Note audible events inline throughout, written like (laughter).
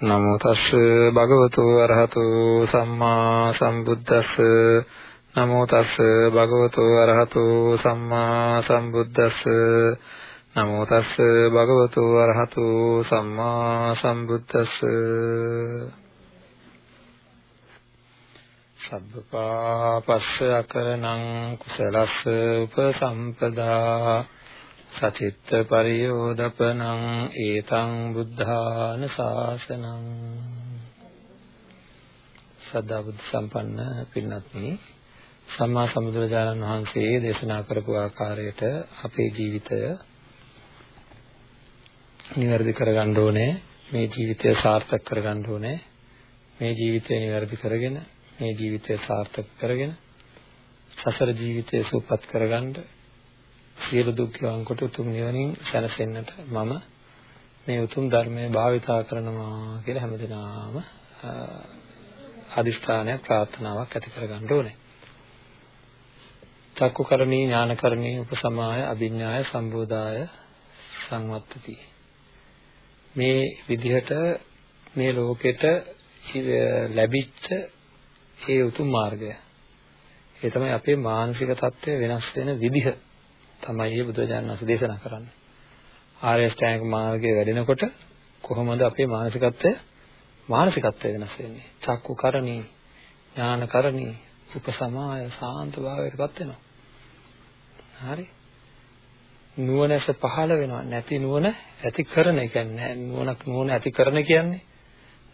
නමෝ තස් භගවතු අරහතු සම්මා සම්බුද්දස්ස. නමෝ තස් භගවතු අරහතු සම්මා සම්බුද්දස්ස. නමෝ තස් භගවතු අරහතු සම්මා සම්බුද්දස්ස. සබ්බපාපස්ස අකරණං කුසලස්ස උපසම්පදා. සචිත්ත පරියෝදපනං ඒතං බුද්ධාන ශාසනං සදා බුද්ධ සම්පන්න පින්වත්නි සම්මා සම්බුදුරජාණන් වහන්සේ දේශනා කරපු ආකාරයට අපේ ජීවිතය නිවැරදි කරගන්න ඕනේ මේ ජීවිතය සාර්ථක කරගන්න ඕනේ මේ ජීවිතය නිවැරදි කරගෙන මේ ජීවිතය සාර්ථක කරගෙන සසර ජීවිතය සූපපත් කරගන්න සියලු දුක් ගෙවන් කොට උතුම් නිවනින් සැනසෙන්නට මම මේ උතුම් ධර්මය භාවිතා කරනවා කියලා හැමදෙනාම අදිස්ථානයක් ප්‍රාර්ථනාවක් ඇති කරගන්න ඕනේ. චක්කුකරණී ඥානකරණී උපසමාය අභිඥාය සම්බෝධාය සංවත්තති. මේ විදිහට මේ ලෝකෙට ලැබිච්ච ඒ උතුම් මාර්ගය. ඒ තමයි අපේ මානසික தත්ත්වය වෙනස් වෙන විදිහ. තමයි මේ බුදුරජාණන් වහන්සේ දේශනා කරන්නේ. ආර්ය ශ්‍රැංග මාර්ගයේ වැඩෙනකොට කොහොමද අපේ මානසිකත්වය මානසිකත්වය වෙනස් වෙන්නේ? චක්කු කරණී, ඥාන කරණී, උපසමාය සාන්ත භාවයටපත් වෙනවා. හරි. නුවණැස පහළ වෙනවා. නැති නුවණ ඇති කරන ඒ කියන්නේ නුවණක් නුවණ ඇති කරන කියන්නේ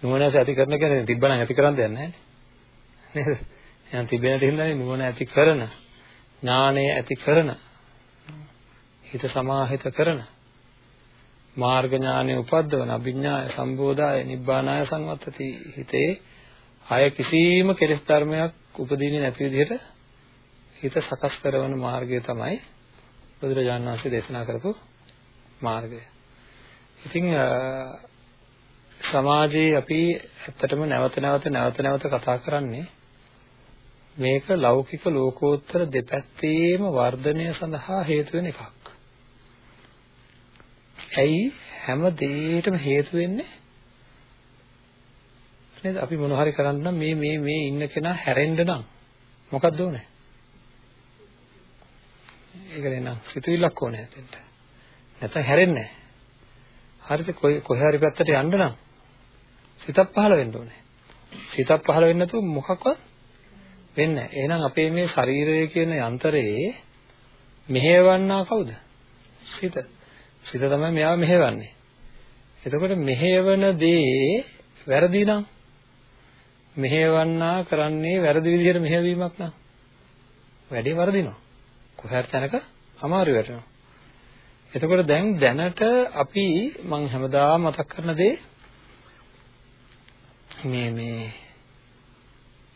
නුවණැස ඇති කරන කියන්නේ තිබ්බනම් ඇති කරන් දෙයක් නැහැ නේද? එහෙනම් තිබෙන තැනදී නුවණ ඇති කරන ඥානය ඇති කරන හිත සමාහිත කරන මාර්ග ඥානෙ උපද්දවන අභිඥාය සම්බෝධාය නිබ්බානාය සංවත්තති හිතේ අය කිසිම කෙලෙස් ධර්මයක් උපදීන්නේ නැති විදිහට හිත සකස් කරන මාර්ගය තමයි බුදුරජාණන් වහන්සේ දේශනා කරපු මාර්ගය. ඉතින් සමාජයේ අපි ඇත්තටම නැවත නැවත නැවත නැවත කතා කරන්නේ මේක ලෞකික ලෝකෝත්තර දෙපැත්තේම වර්ධනය සඳහා හේතු වෙන එකක්. ඇයි හැම දෙයකටම හේතු වෙන්නේ? නේද? අපි මොන හරි කරන්න නම් මේ මේ මේ ඉන්න කෙනා හැරෙන්න නම් මොකක්ද ඕනේ? ඒකනේ නම් සිතුවිල්ලක් ඕනේ හිතෙන්ට නැත්නම් හැරෙන්නේ නැහැ. හරිද? කොහේ හරි පැත්තට යන්න නම් සිතක් පහළ වෙන්න ඕනේ. සිතක් පහළ වෙන්නේ නැතුව මොකක්වත් වෙන්නේ නැහැ. එහෙනම් අපේ මේ ශරීරය කියන යන්ත්‍රයේ මෙහෙවන්නා කවුද? සිත. සිත තමයි මෙයාව මෙහෙවන්නේ. එතකොට මෙහෙවන දේ වැරදි නම් මෙහෙවන්නා කරන්නේ වැරදි විදිහට මෙහෙවීමක් නම් වැඩේ වරදිනවා. කොහේට තැනක අමාරු වෙනවා. එතකොට දැන් දැනට අපි මම හැමදාම මතක් කරන දේ මේ මේ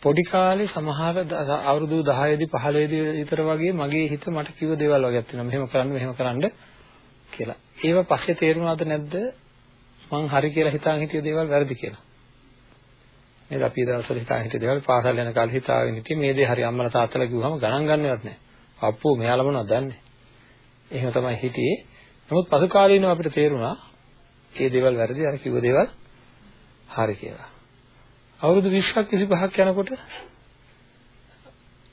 පොඩි කාලේ සමහර අවුරුදු 10 දී 15 දී විතර වගේ මගේ හිත මට කිව්ව දේවල් වගේක් තියෙනවා. මෙහෙම කරන්න මෙහෙම කරන්න කියලා. ඒව පස්සේ තේරුණාද නැද්ද? මං හරි කියලා හිතාගෙන හිටිය දේවල් වැරදි කියලා. නේද අපි දවස්වල හිතාගෙන හිටිය දේවල් පාසල් යන කාලේ හිතාගෙන හිටියේ මේ දේ හරි අම්මලා තාත්තලා කිව්වම ගණන් ගන්නවත් නැහැ. අප්පෝ මෙයාලා මොනවද දන්නේ? එහෙම තමයි හිටියේ. නමුත් පසු කාලීනව අපිට තේරුණා මේ දේවල් වැරදි අර කිව්ව දේවල් හරි කියලා. අවුරුදු 20ක් 25ක් යනකොට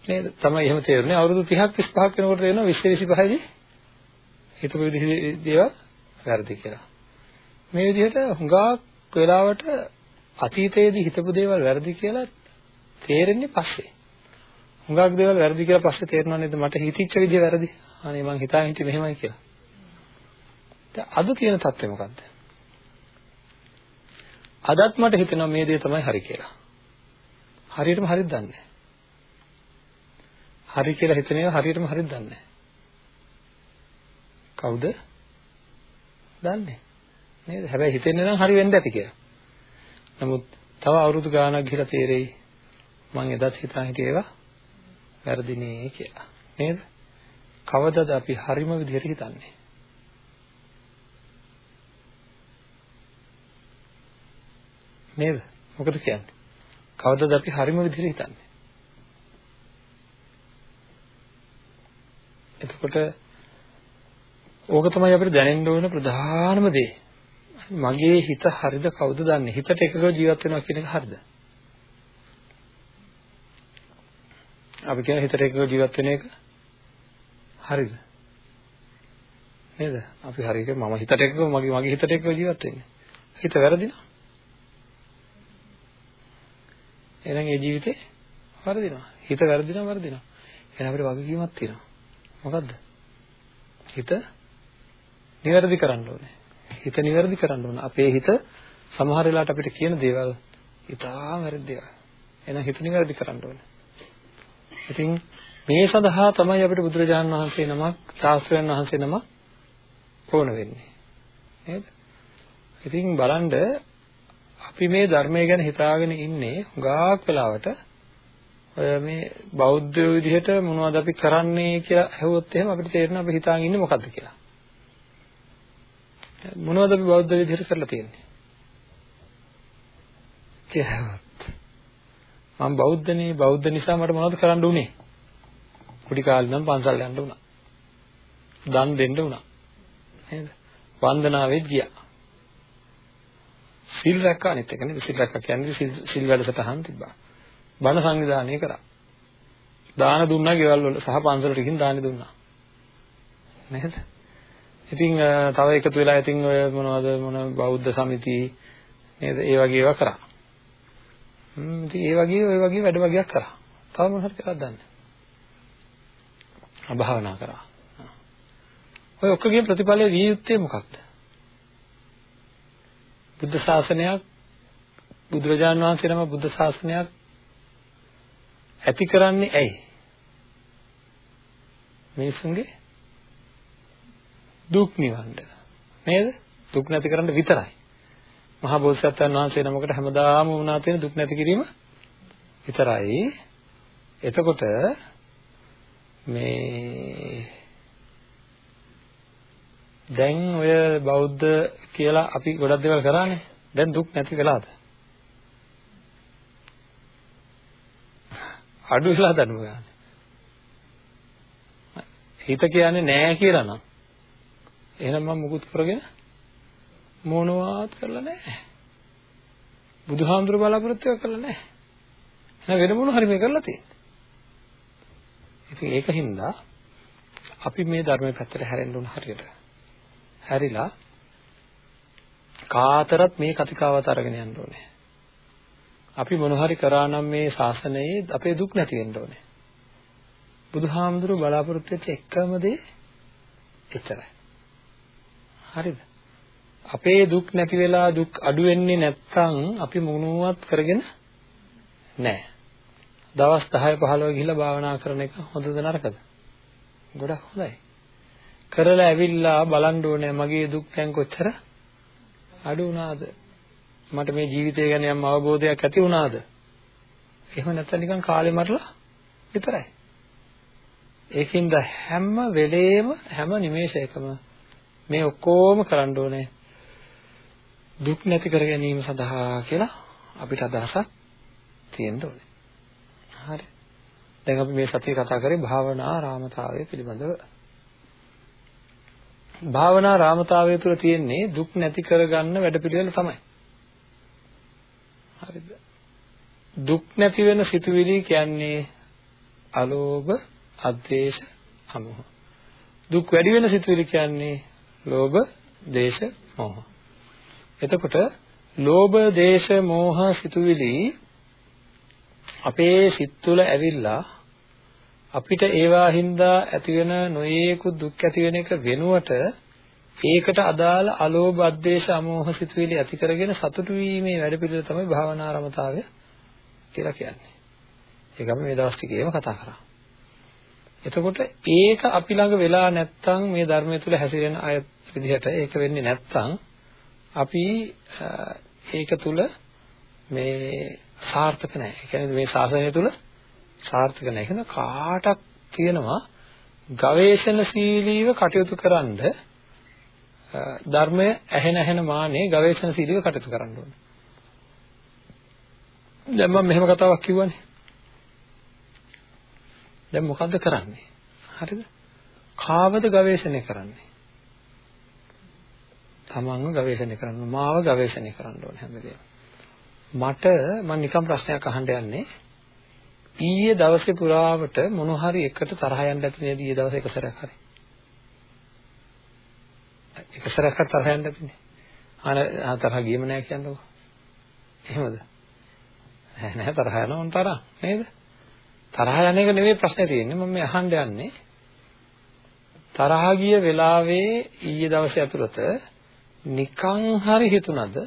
නේද තමයි එහෙම තේරුනේ අවුරුදු 30ක් 35ක් වෙනකොට තේරෙනවා 20 25 දී හිතපු විදිහේ දේවල් වැරදි කියලා. මේ විදිහට හුඟක් වෙලාවට අතීතයේදී හිතපු දේවල් වැරදි කියලා තේරෙන්නේ පස්සේ. හුඟක් දේවල් වැරදි කියලා පස්සේ තේරෙනවා නේද මට හිතිච්ච විදිහ වැරදි. අනේ මං හිතාගෙන හිටියේ මෙහෙමයි කියලා. දැන් අද තියෙන තත්ත්වය මොකද්ද? අදත් මට හිතෙනවා මේ දේ තමයි හරි කියලා. හරියටම හරිද දන්නේ හරි කියලා හිතන ඒවා හරියටම හරිද දන්නේ කවුද? දන්නේ. නේද? හැබැයි හිතෙන්නේ නම් හරි වෙන්න ඇති කියලා. නමුත් තව අවුරුදු ගාණක් ගිහලා තේරෙයි මං එදත් හිතා හිටියේ ඒවා වැරදිනේ කියලා. නේද? කවදද අපි හරිම විදිහට හිතන්නේ? නේද? මොකද කියන්නේ? කවදද අපි හරිම විදිහට හිතන්නේ? එතකොට ඕක තමයි අපිට දැනෙන්න ඕන ප්‍රධානම දේ. මගේ හිත හරිද කවුද දන්නේ? හිතට එකගව ජීවත් වෙනවා කියන එක හරිද? අපි කියන හිතට එකගව ජීවත් වෙන එක හරිද? නේද? අපි හරියට මම හිතට එකගව මගේ මගේ හිතට එකගව ජීවත් වෙන්නේ. හිත වැරදිනවා. එහෙනම් ඒ ජීවිතේ වරදිනවා. හිත වැරදිනවා වරදිනවා. එහෙනම් අපිට වගකීමක් තියෙනවා. මොකද්ද? හිත නිවැරදි කරන්න ඕනේ. හිත නිවැරදි කරන්න ඕන. අපේ හිත සමහර වෙලාවට අපිට කියන දේවල් ඉතාම වැරදි දේවල්. එහෙනම් හිත නිවැරදි කරන්න ඕනේ. ඉතින් මේ සඳහා තමයි අපිට බුදුරජාණන් වහන්සේ නමක්, ශාස්ත්‍රයන් වහන්සේ නමක් ඕන වෙන්නේ. නේද? ඉතින් බලන්න අපි මේ ධර්මය ගැන හිතාගෙන ඉන්නේ හුඟක් වෙලාවට ඔය මේ බෞද්ධ විදිහට මොනවද අපි කරන්නේ කියලා ඇහුවොත් එහෙම අපිට තේරෙනවා අපි හිතාගෙන ඉන්නේ මොකද්ද කියලා. මොනවද අපි බෞද්ධ විදිහට කරලා තියෙන්නේ? කියහවත්. මම බෞද්ධනේ බෞද්ධ නිසා මට මොනවද කරන්න උනේ? කුඩි කාලේ නම් පන්සල් යන්න උනා. දන් දෙන්න උනා. නේද? වන්දනාවෙත් ගියා. සිල් රැක්කා අනිත් එක නෙවෙයි සිල් රැක්කා කියන්නේ සිල් සිල් වැඩසටහන් තිබ්බා. බණ සංවිධානය කරා. දාන දුන්නා ගෙවල් වල සහ පන්සලට ගිහින් දාන දුන්නා. නේද? ඉතින් තව එකතු වෙලා ඉතින් ඔය මොනවද මොන බෞද්ධ සමිති නේද? ඒ වගේ ඒවා කරා. හ්ම් ඉතින් ඒ වගේ ඔය වගේ වැඩ වගේක් කරා. තව මොන හරි කරාද දන්නේ? අභාවනා කරා. ඔය ඔක්කොගේ ප්‍රතිඵලය විය යුත්තේ මොකක්ද? බුද්ධ ශාසනයක් බුදුරජාණන් වහන්සේ නම බුද්ධ ශාසනයක් ඇති කරන්නේ ඇයි? මිනිසුන්ගේ දුක් නිවන්න. නේද? දුක් නැති කරන්න විතරයි. මහා බෝසත්යන් වහන්සේ නමකට හැමදාම වුණා තියෙන දුක් නැති කිරීම විතරයි. එතකොට මේ දැන් ඔය බෞද්ධ කියලා අපි ගොඩක් දේවල් කරානේ. දැන් දුක් නැති වෙලාද? අඩු වෙලා දනුව ගන්න. හිත කියන්නේ නෑ කියලා නම් එහෙනම් මම මුකුත් කරගෙන මොනවත් කරලා නෑ. බුදුහාමුදුර බලාපොරොත්තු කරලා නෑ. එහෙනම් වෙන මොන හරි මේ කරලා තියෙන්නේ. ඉතින් ඒකින්ද අපි මේ ධර්මයේ පැත්තට හැරෙන්න උන හරියට. හැරිලා කාතරත් මේ කතිකාවත අරගෙන යන්න ඕනේ. අපි මොන හරි කරා නම් මේ ශාසනයේ අපේ දුක් නැති වෙන්න ඕනේ. බුදුහාමුදුරුවෝ බලාපොරොත්තු වෙච්ච එකම දේ එච්චරයි. හරිද? අපේ දුක් නැති වෙලා දුක් අඩු වෙන්නේ නැත්නම් අපි මොනුවත් කරගෙන නැහැ. දවස් 10 15 ගිහිල්ලා භාවනා කරන එක හොඳද නරකද? ගොඩක් හොඳයි. කරලා ඇවිල්ලා බලන්න ඕනේ මගේ දුක් දැන් කොච්චර අඩු වුණාද? මට මේ ජීවිතය ගැන යම් අවබෝධයක් ඇති වුණාද? එහෙම නැත්නම් නිකන් කාලේ මරලා විතරයි. ඒකින්ද හැම වෙලේම හැම නිමේෂයකම මේ ඔක්කොම කරන්න ඕනේ දුක් නැති කර ගැනීම සඳහා කියලා අපිට අදහසක් තියෙන්න ඕනේ. හරි. දැන් අපි මේ සතිය කතා කරේ භාවනා රාමතාවය පිළිබඳව. භාවනා රාමතාවය තුළ තියෙන්නේ දුක් නැති කරගන්න වැඩපිළිවෙල තමයි. හරිද? දුක් නැති වෙන සිතුවිලි කියන්නේ අලෝභ, අද්වේෂ, අමෝහ. දුක් වැඩි වෙන සිතුවිලි කියන්නේ ලෝභ, දේශ, මෝහ. එතකොට ලෝභ, දේශ, මෝහ සිතුවිලි අපේ සිත් තුළ ඇවිල්ලා අපිට ඒවා හින්දා ඇති වෙන නොයේකුත් දුක් ඇති වෙන එක වෙනුවට ඒකට අදාළ අලෝභ අද්වේෂ අමෝහ සිතුවිලි ඇති කරගෙන සතුටු වීමේ වැඩපිළිවෙල තමයි භාවනාරමතාවය කියලා කියන්නේ. ඒක අපි මේ දවස් ටිකේම කතා කරා. එතකොට ඒක අපි ළඟ වෙලා නැත්තම් මේ ධර්මය තුල හැසිරෙන අය විදිහට ඒක වෙන්නේ නැත්තම් අපි ඒක තුල මේ සාර්ථක නැහැ. ඒ කියන්නේ මේ ශාසනය තුල සාර්ථක නැහැ. කියන කාටක් තියෙනවා ගවේෂණශීලීව කටයුතු කරන්න ධර්මය ඇහෙන ඇහෙන මානේ ගවේෂණශීලීව කටයුතු කරන්න ඕනේ. දැන් මම මෙහෙම කතාවක් කිව්වනේ. දැන් මොකද්ද කරන්නේ? හරිද? කාවද ගවේෂණය කරන්නේ? තමන්ව ගවේෂණය කරන්න මාව ගවේෂණය කරන්න ඕනේ හැමදේම. මට මම නිකම් ප්‍රශ්නයක් අහන්න යන්නේ ඊයේ දවසේ පුරාවට මොන හරි එකට තරහ යන්න ඇති නේද ඊයේ දවසේ එක සැරයක් හරි. එක සැරයක් තරහ යන්න ඇතිනේ. අන තරහ ගියම නෑ කියන්නකෝ. එහෙමද? නෑ නෑ තරහ යනවා තරහ නේද? තරහ යන එක නෙවෙයි ප්‍රශ්නේ තියෙන්නේ මම මේ අහන්න යන්නේ තරහ ගිය වෙලාවේ ඊයේ දවසේ ඇතුළත නිකං හරි හිතුණද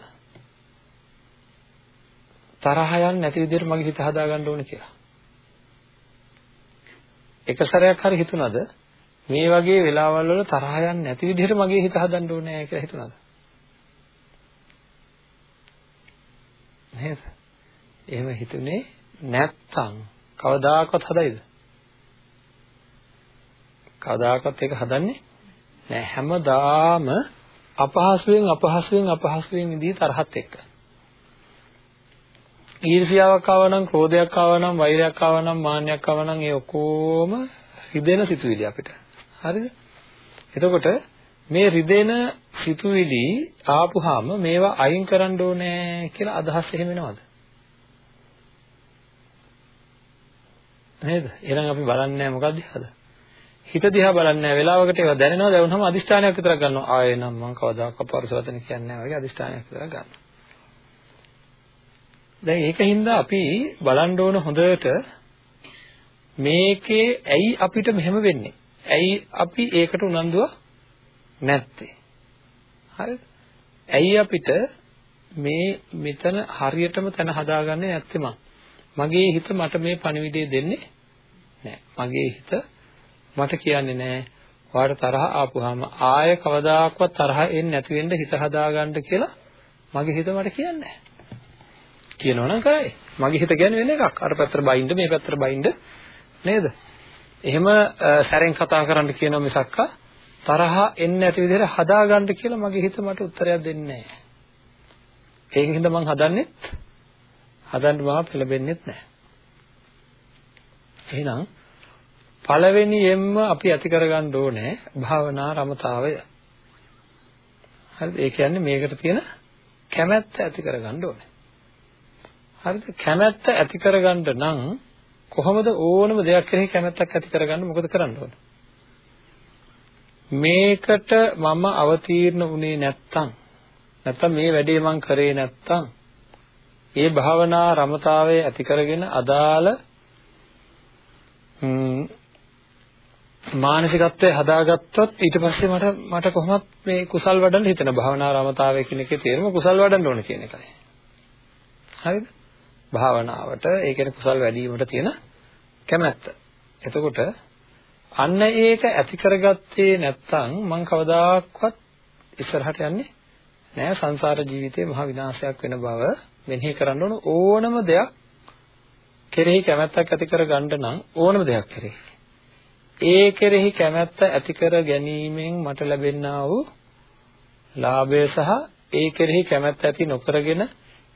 තරහ යන්නේ නැති විදිහට මගේ හිත හදාගන්න ඕනේ කියලා. එක සැරයක් හරි හිතුණද මේ වගේ වෙලාවල් වල තරහ යන්නේ නැති විදිහට මගේ හිත හදන්න ඕනේ කියලා හිතුණද? නේද? එහෙම හිතුනේ නැත්තම් කවදාකවත් හදයිද? කවදාකවත් ඒක හදන්නේ නෑ හැමදාම අපහසුයෙන් අපහසුයෙන් අපහසුයෙන් ඉදී තරහත් එක්ක. ඊර්ෂ්‍යාවක් ආවනම්, ක්‍රෝධයක් ආවනම්, වෛරයක් ආවනම්, මාන්නයක් ආවනම් ඒ ඔක්කොම රිදෙන සිතුවිලි අපිට. හරිද? එතකොට මේ රිදෙන සිතුවිලි ආපුහම මේවා අයින් කරන්න ඕනේ කියලා අදහස් එහෙම එනවද? නේද? එහෙනම් අපි බලන්නේ මොකක්ද දිහාද? හිත දිහා බලන්නේ නැහැ. වෙලාවකට ඒවා දැනෙනවා. දැනුනම අදිෂ්ඨානයක් විතරක් ගන්නවා. ආයේ නම් මම කවදාකවත් පරිසවතන කියන්නේ නැහැ වගේ අදිෂ්ඨානයක් විතරක් ගන්නවා. දැන් ඒකින්ද අපි බලන්න ඕන හොඳට මේකේ ඇයි අපිට මෙහෙම වෙන්නේ? ඇයි අපි ඒකට උනන්දුව නැත්තේ? හරිද? ඇයි අපිට මේ මෙතන හරියටම තැන හදාගන්නේ නැත්තේ මං? මගේ හිත මට මේ පණිවිඩය දෙන්නේ නැහැ. මගේ හිත මට කියන්නේ නැහැ ඔයාලට තරහ ආපුවාම ආය කවදාකවත් තරහ එන්නේ නැති වෙන්න හිත හදාගන්න කියලා මගේ හිත මට කියන්නේ නැහැ. කියනවනම් කරයි. මගේ හිත කියන්නේ වෙන එකක්. අර පැත්තට බයින්ද මේ පැත්තට බයින්ද නේද? එහෙම සැරෙන් කතා කරන්න කියනවා මිසක්ක තරහ එන්නේ නැති විදිහට හදාගන්න කියලා මගේ හිත මට උත්තරයක් දෙන්නේ නැහැ. ඒකින්ද මං හදන්නෙත් හදන්න මම පෙළඹෙන්නෙත් නැහැ. එහෙනම් පළවෙනියෙන්ම අපි ඇති කරගන්න ඕනේ භාවනා රමතාවය. හරිද? ඒ කියන්නේ මේකට තියෙන කැමැත්ත ඇති කරගන්න ඕනේ. හරිද? කැමැත්ත ඇති කරගන්න නම් කොහොමද ඕනම දෙයක් කෙරෙහි කැමැත්තක් ඇති කරගන්න මොකද කරන්න ඕන? මේකට මම අවතීර්ණ වුණේ නැත්තම් නැත්තම් මේ වැඩේ මං කරේ නැත්තම් ඒ භාවනා රමතාවය ඇති කරගෙන අදාළ මානසිකත්වය හදාගත්තොත් ඊට පස්සේ මට මට කොහොමත් මේ කුසල් වඩන්න හිතෙන භාවනා රමතාවය කියන එකේ තේරුම කුසල් වඩන්න ඕන කියන එකයි. හරිද? භාවනාවට ඒ කියන්නේ කුසල් වැඩි වීමට තියෙන කැමැත්ත. එතකොට අන්න ඒක ඇති කරගත්තේ නැත්නම් මං කවදාකවත් ඉස්සරහට යන්නේ නෑ සංසාර ජීවිතේ මහ විනාශයක් වෙන බව මෙනෙහි කරන්න ඕන ඕනම දෙයක් කෙරෙහි කැමැත්තක් ඇති කරගන්න නම් ඕනම දෙයක් කෙරෙහි ඒ කෙරෙහි කැමැත්ත ඇති කර ගැනීමෙන් මට ලැබෙනා වූ ලාභය සහ ඒ කෙරෙහි කැමැත්ත ඇති නොකරගෙන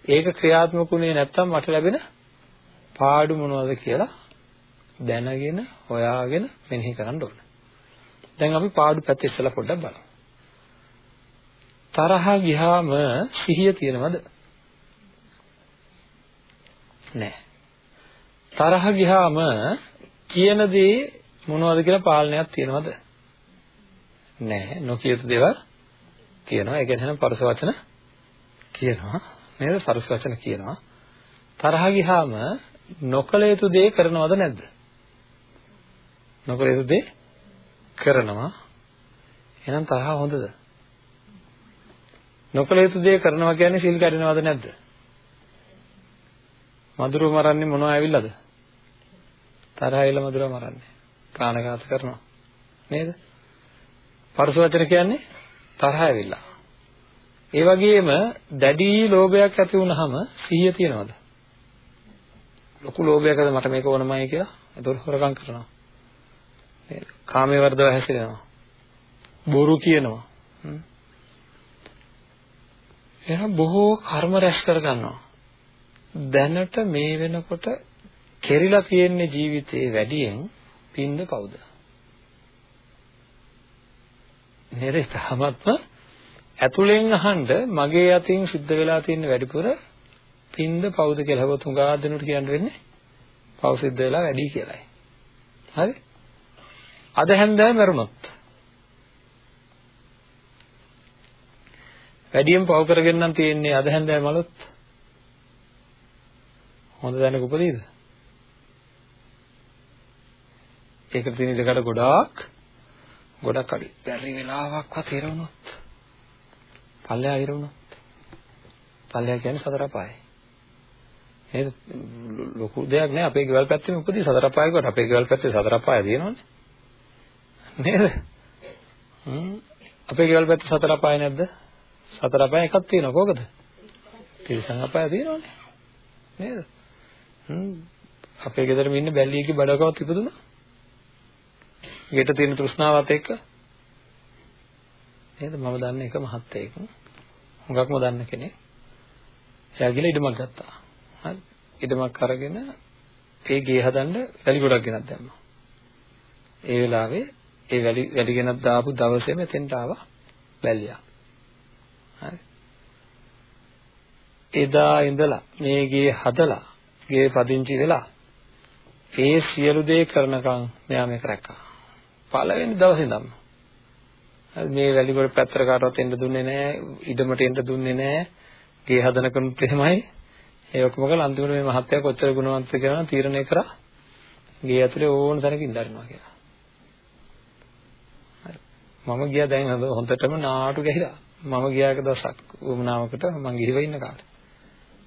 ඒක ක්‍රියාත්මකුනේ නැත්තම් මට ලැබෙන පාඩු මොනවද කියලා දැනගෙන හොයාගෙන මෙනෙහි කරන්න ඕන. දැන් අපි පාඩු පැත්ත ඉස්සලා පොඩ්ඩක් බලමු. තරහ ගියාම සිහිය තියෙනවද? නැහැ. තරහ ගියාම කියන දේ මොනවද කියලා පාලනයක් තියෙනවද? නැහැ. නොකිය යුතු දේවල් කියනවා. ඒ කියන්නේ පරස වචන කියනවා. නේද? පරස වචන කියනවා. තරහ ගියාම නොකල යුතු දේ කරනවද නැද්ද? නොකල යුතු දේ කරනවා. එහෙනම් තරහ හොඳද? නොකල යුතු දේ කරනවා කියන්නේ සිල් කැඩෙනවද නැද්ද? මధుරව මරන්නේ මොනව ඇවිල්ලාද? තරහ ඇවිල්ලා මధుරව මරන්නේ. ප්‍රාණඝාත කරනවා. නේද? පරස වචන කියන්නේ තරහ ඇවිල්ලා. ඒ වගේම දැඩි ලෝභයක් ඇති වුනහම සිහිය තියනවද? ලොකු ලෝභයක් ඇද මට මේක ඕනමයි කියලා. ඒතකොට හොරකම් කරනවා. නේද? කාමයේ වර්ධව හැසිරෙනවා. බොරු කියනවා. එහෙනම් බොහෝ කර්ම රැස් කර ගන්නවා. දැනට මේ වෙනකොට කෙරිලා තියෙන ජීවිතේ වැඩියෙන් පින්ද කවුද? නේද? තාමත්ම ඇතුලෙන් අහන්න මගේ අතින් සිද්ධ වෙලා තියෙන වැඩිපුර පින්ද පවුද කියලා හවොත් හුඟා දෙනුට කියන්න වෙන්නේ පව් සිද්ධ වෙලා වැඩි කියලායි. හරි? අද හැන්දෑ මරුණොත් වැඩියෙන් පව් කරගෙන නම් තියෙන්නේ අද හැන්දෑ මලොත් හොඳ දැනක උපදීද? ඒකට තියෙන ඉඩකඩ ගොඩාක් ගොඩක් අඩි. බැරි වෙලාවක්වත් හිරවුනොත්. පල්ලෙහා හිරවුනොත්. පල්ලෙහා කියන්නේ සතර අපායයි. නේද? ලොකු දෙයක් නෑ අපේ ගෙවල් පැත්තේ උපදී සතර අපාය කොට අපේ ගෙවල් පැත්තේ සතර අපාය තියෙනවනේ. නේද? හ්ම් අපේ ගෙවල් පැත්තේ සතර අපාය නැද්ද? සතර අපාය එකක් තියෙනවා කොහොමද? තිරිසන් අපාය තියෙනවනේ. නේද? හ්ම් අපේ ගෙදරම ඉන්න බැල්ලියගේ බඩකවත් ඉපදුනා. ගෙට තියෙන තෘෂ්ණාවත් එක්ක? නේද? මම දන්න එක මහත්තයෙක්. හුඟක්ම දන්න කෙනෙක්. එයා ගිහලා ඉඩමක් ගත්තා. හරි. ඉඩමක් අරගෙන ඒ ගේ හදන්න වැලි ගොඩක් ගෙනත් දැම්මා. ඒ වෙලාවේ ඒ වැලි වැලි ගෙනත් දාපු දවසේ මෙතෙන්ට ආවා වැලියා. හරි. එදා ඉඳලා මේ ගේ හදලා ගේ පදිංචි වෙලා ඒ සියලු දේ කරනකම් මෙයා මේක රැක්කා පළවෙනි දවසේ ඉඳන්ම. මේ වැලිගොඩ පැත්තට කාටවත් එන්න දුන්නේ නැහැ, ඉඩමට එන්න දුන්නේ නැහැ. ගේ හදන කෙනුත් එහෙමයි. ඒ ඔක්කොම කළා අන්තිමට මේ මහත්තයා කොච්චර ගුණවන්තද කියලා තීරණය කරා. ගේ ඇතුලේ ඕන තැනක ඉඳන්නවා කියලා. මම ගියා දැන් හොඳටම නාටු ගහිලා. මම ගියා එක දවසක් වුණාවකට මං ගිහිව ඉන්න කාලේ.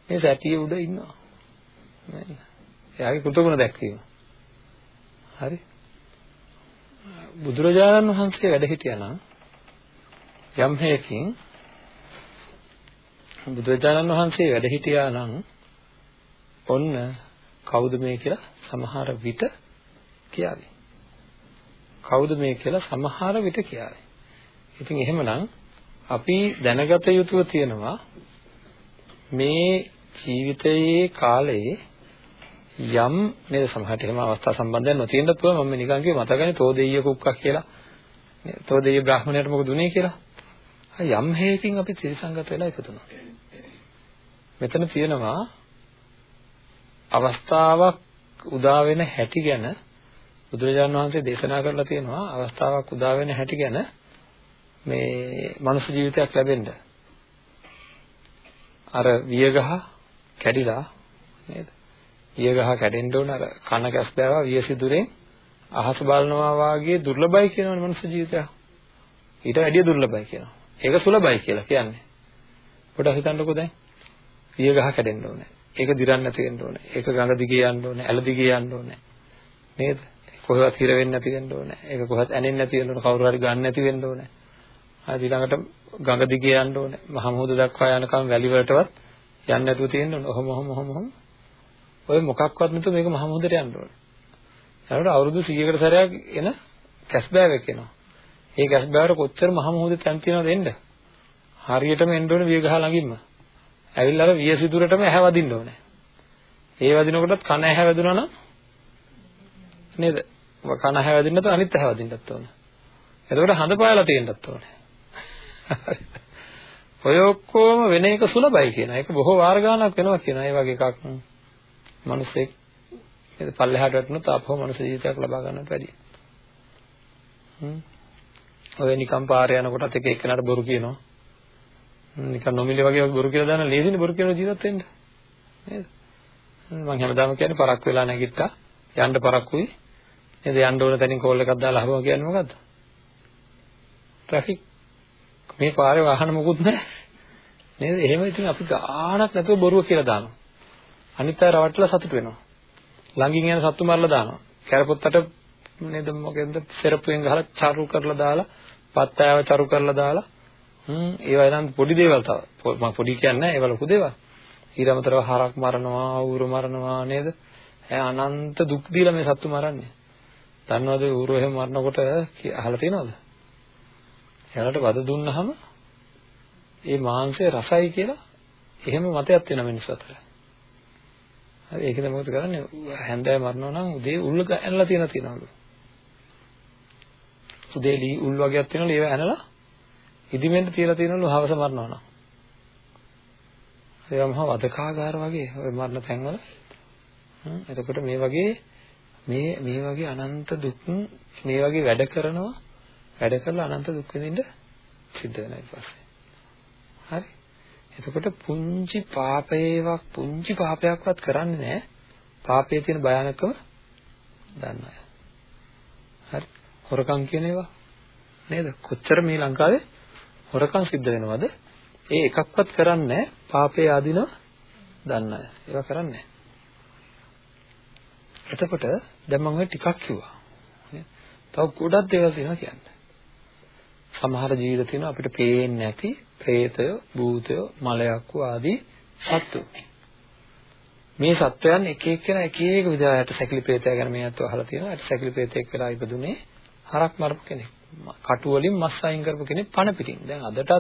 මේ සැටිය උඩ ඉන්නවා. නේද? එයාගේ කෘතගුණ දැක්වීම. හරි. බුදුරජාණන් වහන්සේ වැඩ හිටියා නම් යම් හේකින් බුදුරජාණන් වහන්සේ වැඩ හිටියා නම් ඔන්න කවුද මේ කියලා සමහර විට කියාවි. කවුද මේ කියලා සමහර විට කියාවි. ඉතින් එහෙමනම් අපි දැනගත යුතුව තියෙනවා මේ ජීවිතයේ කාලයේ යම් නේද? සමහරට එහෙම අවස්ථා සම්බන්ධයක් නොතියෙන්නත් පුළුවන්. මම නිකන් කිව්ව මතකනේ තෝදෙය්‍ය කුක්කක් කියලා. නේද? තෝදෙය්‍ය බ්‍රාහමණයට මොකද උනේ කියලා? හරි යම් හේකින් අපි ත්‍රිසංගත වෙලා එකතුනවා මෙතන තියෙනවා අවස්ථාවක් උදා වෙන හැටි ගැන බුදුරජාණන් වහන්සේ දේශනා කරලා තියෙනවා. අවස්ථාවක් උදා වෙන හැටි ගැන මේ මනුස්ස ජීවිතයක් ලැබෙන්න. අර වියගහ කැඩිලා නේද? ඊයගහ කැඩෙන්න ඕන අර කන කැස් බෑවා වියසිදුරෙන් අහස බලනවා වාගේ දුර්ලභයි කියනවනේ මනුස්ස ජීවිතය. ඊට වැඩිය දුර්ලභයි කියනවා. ඒක සුලභයි කියලා කියන්නේ. පොඩ්ඩක් හිතන්නකෝ දැන්. ඊයගහ කැඩෙන්න ඕනේ. ඒක දිරන්න නැති වෙන්න ඕනේ. ඒක ගඟ දිගේ යන්න ඕනේ. ඇල දිගේ යන්න ඕනේ. නේද? කොහෙවත් හිර වෙන්නේ නැති වෙන්න ඕනේ. ඒක කොහෙවත් ඇනෙන්නේ නැති වෙන්න ඕනේ. කවුරු හරි ගන්න නැති වෙන්න ඕනේ. හරි ඊළඟට ගඟ දිගේ යන්න ඕනේ. මහ මුහුද දක්වා යනකම් වැලි වලටවත් යන්න නැතුව තියෙන්න ඕනේ. ඔහොම ඔහොම ඔහොම ඔහොම ඔය මොකක්වත් නැතුව මේක මහ මුහුදට යන්න ඕනේ. ඊළඟට අවුරුදු 100කට සැරයක් එන කැස්බෑවක් එනවා. ඒ කැස්බෑවට කොච්චර මහ මුහුදේ තැන් තියනවද එන්න? හරියටම එන්න ඕනේ විය ගහ ළඟින්ම. ඇවිල්ලා අර විය සිදුරටම ඇහැ වදින්න ඕනේ. ඒ වදිනකොටත් කන ඇහැ වැදුනා නම් නේද? කන ඇහැ වැදින්න නැත්නම් අනිත් ඇහැ වදින්නත් ඕනේ. එතකොට හඳ පායලා තියෙන්නත් ඕනේ. (laughs) ඔය ඔක්කොම වෙන එක සුලභයි කියන. ඒක බොහෝ වාර ගාණක් වෙනවා කියන. ඒ වගේ එකක්. මිනිස්සෙක් නේද පල්ලෙහාට වැටුණොත් ආපහු මනුස්ස ජීවිතයක් ලබා ගන්නට වැඩියි. හ්ම්. ඔය නිකම් පාරේ යනකොටත් එක එක්කෙනාට බොරු කියනවා. නිකන් නොමිලේ වගේ බොරු කියලා දාන ලේසිනේ බොරු කියන ජීවත් වෙන්න. නේද? මම හැමදාම කියන්නේ පරක් වෙලා නැගිට්ටා යන්න පරක්කුයි. නේද යන්න ඕන තැනින් කෝල් එකක් දාලා අහුවා කියන්නේ මොකද්ද? ට්‍රැෆික් මේ පාරේ වාහන මොකුත් නැහැ. නේද? එහෙම ඉතින් අපි ගාණක් නැතුව බොරුව කියලා දානවා. අනිත් අය රවට්ටලා සතුට වෙනවා. ළඟින් යන සත්තු මරලා දානවා. කැරපොත්තට නේද මොකෙන්ද සෙරප්පුවෙන් ගහලා චරු කරලා දාලා පත්තෑව චරු කරලා දාලා හ්ම් ඒවා නම් පොඩි දේවල් තව. මම පොඩි කියන්නේ නැහැ ඒවා ලොකු දේවල්. ඊළමතරව හරක් මරනවා ඌරු මරනවා නේද? ඈ අනන්ත දුක් දීලා මේ සත්තු මරන්නේ. දන්නවද ඌරු එහෙම මරනකොට අහලා තියෙනවද? එයාලට වද දුන්නාම ඒ මාංශය රසයි කියලා එහෙම මතයක් තියෙන මිනිස්සු අතර. හරි ඒකද මොකද කරන්නේ? හැන්දෑව මරනවා නම් උදේ උල්ල ඇනලා තියන තියනවලු. උදේ ලී උල් වගේක් තියෙනවලු ඒව ඇනලා ඉදිමෙන්ට තියලා තියෙනවලු හවස මරනවා නම්. ඒවා මහා වදකාගාර වගේ ඔය මරණ තැන්වල. එතකොට මේ වගේ මේ මේ වගේ අනන්ත දුක් මේ වගේ වැඩ කරනවා වැඩ කරලා අනන්ත දුක් විඳින්න සිද්ධ වෙනවා ඊට පස්සේ හරි? එතකොට පුංචි පාපේවක් පුංචි පාපයක්වත් කරන්නේ නැහැ. පාපයේ තියෙන භයානකම දන්න අය. හරි. හොරකම් කියන ඒවා නේද? කොච්චර මේ ලංකාවේ හොරකම් සිද්ධ වෙනවද? ඒ එකක්වත් කරන්නේ පාපයේ ආදින දන්න අය. ඒවා කරන්නේ එතකොට දැන් මම ඔය ටිකක් කිව්වා. තව ගොඩක් දේවල් තියෙනවා කියන්නේ. සමහර ජීවිත තියෙනවා අපිට පේන්නේ නැති പ്രേතය, භූතය, මලයක්කු ආදී සත්තු. මේ සත්වයන් එක එක්කෙනා එක එක විදිහට සැකිලි ප්‍රේතය ගැන මේ අතව අහලා තියෙනවා. ඒත් සැකිලි ප්‍රේතයෙක් වෙලා ඉපදුනේ හරක් මරපු කෙනෙක්. කටු වලින් මස් අයින් කරපු කෙනෙක් පණ පිටින්. දැන් අදටත්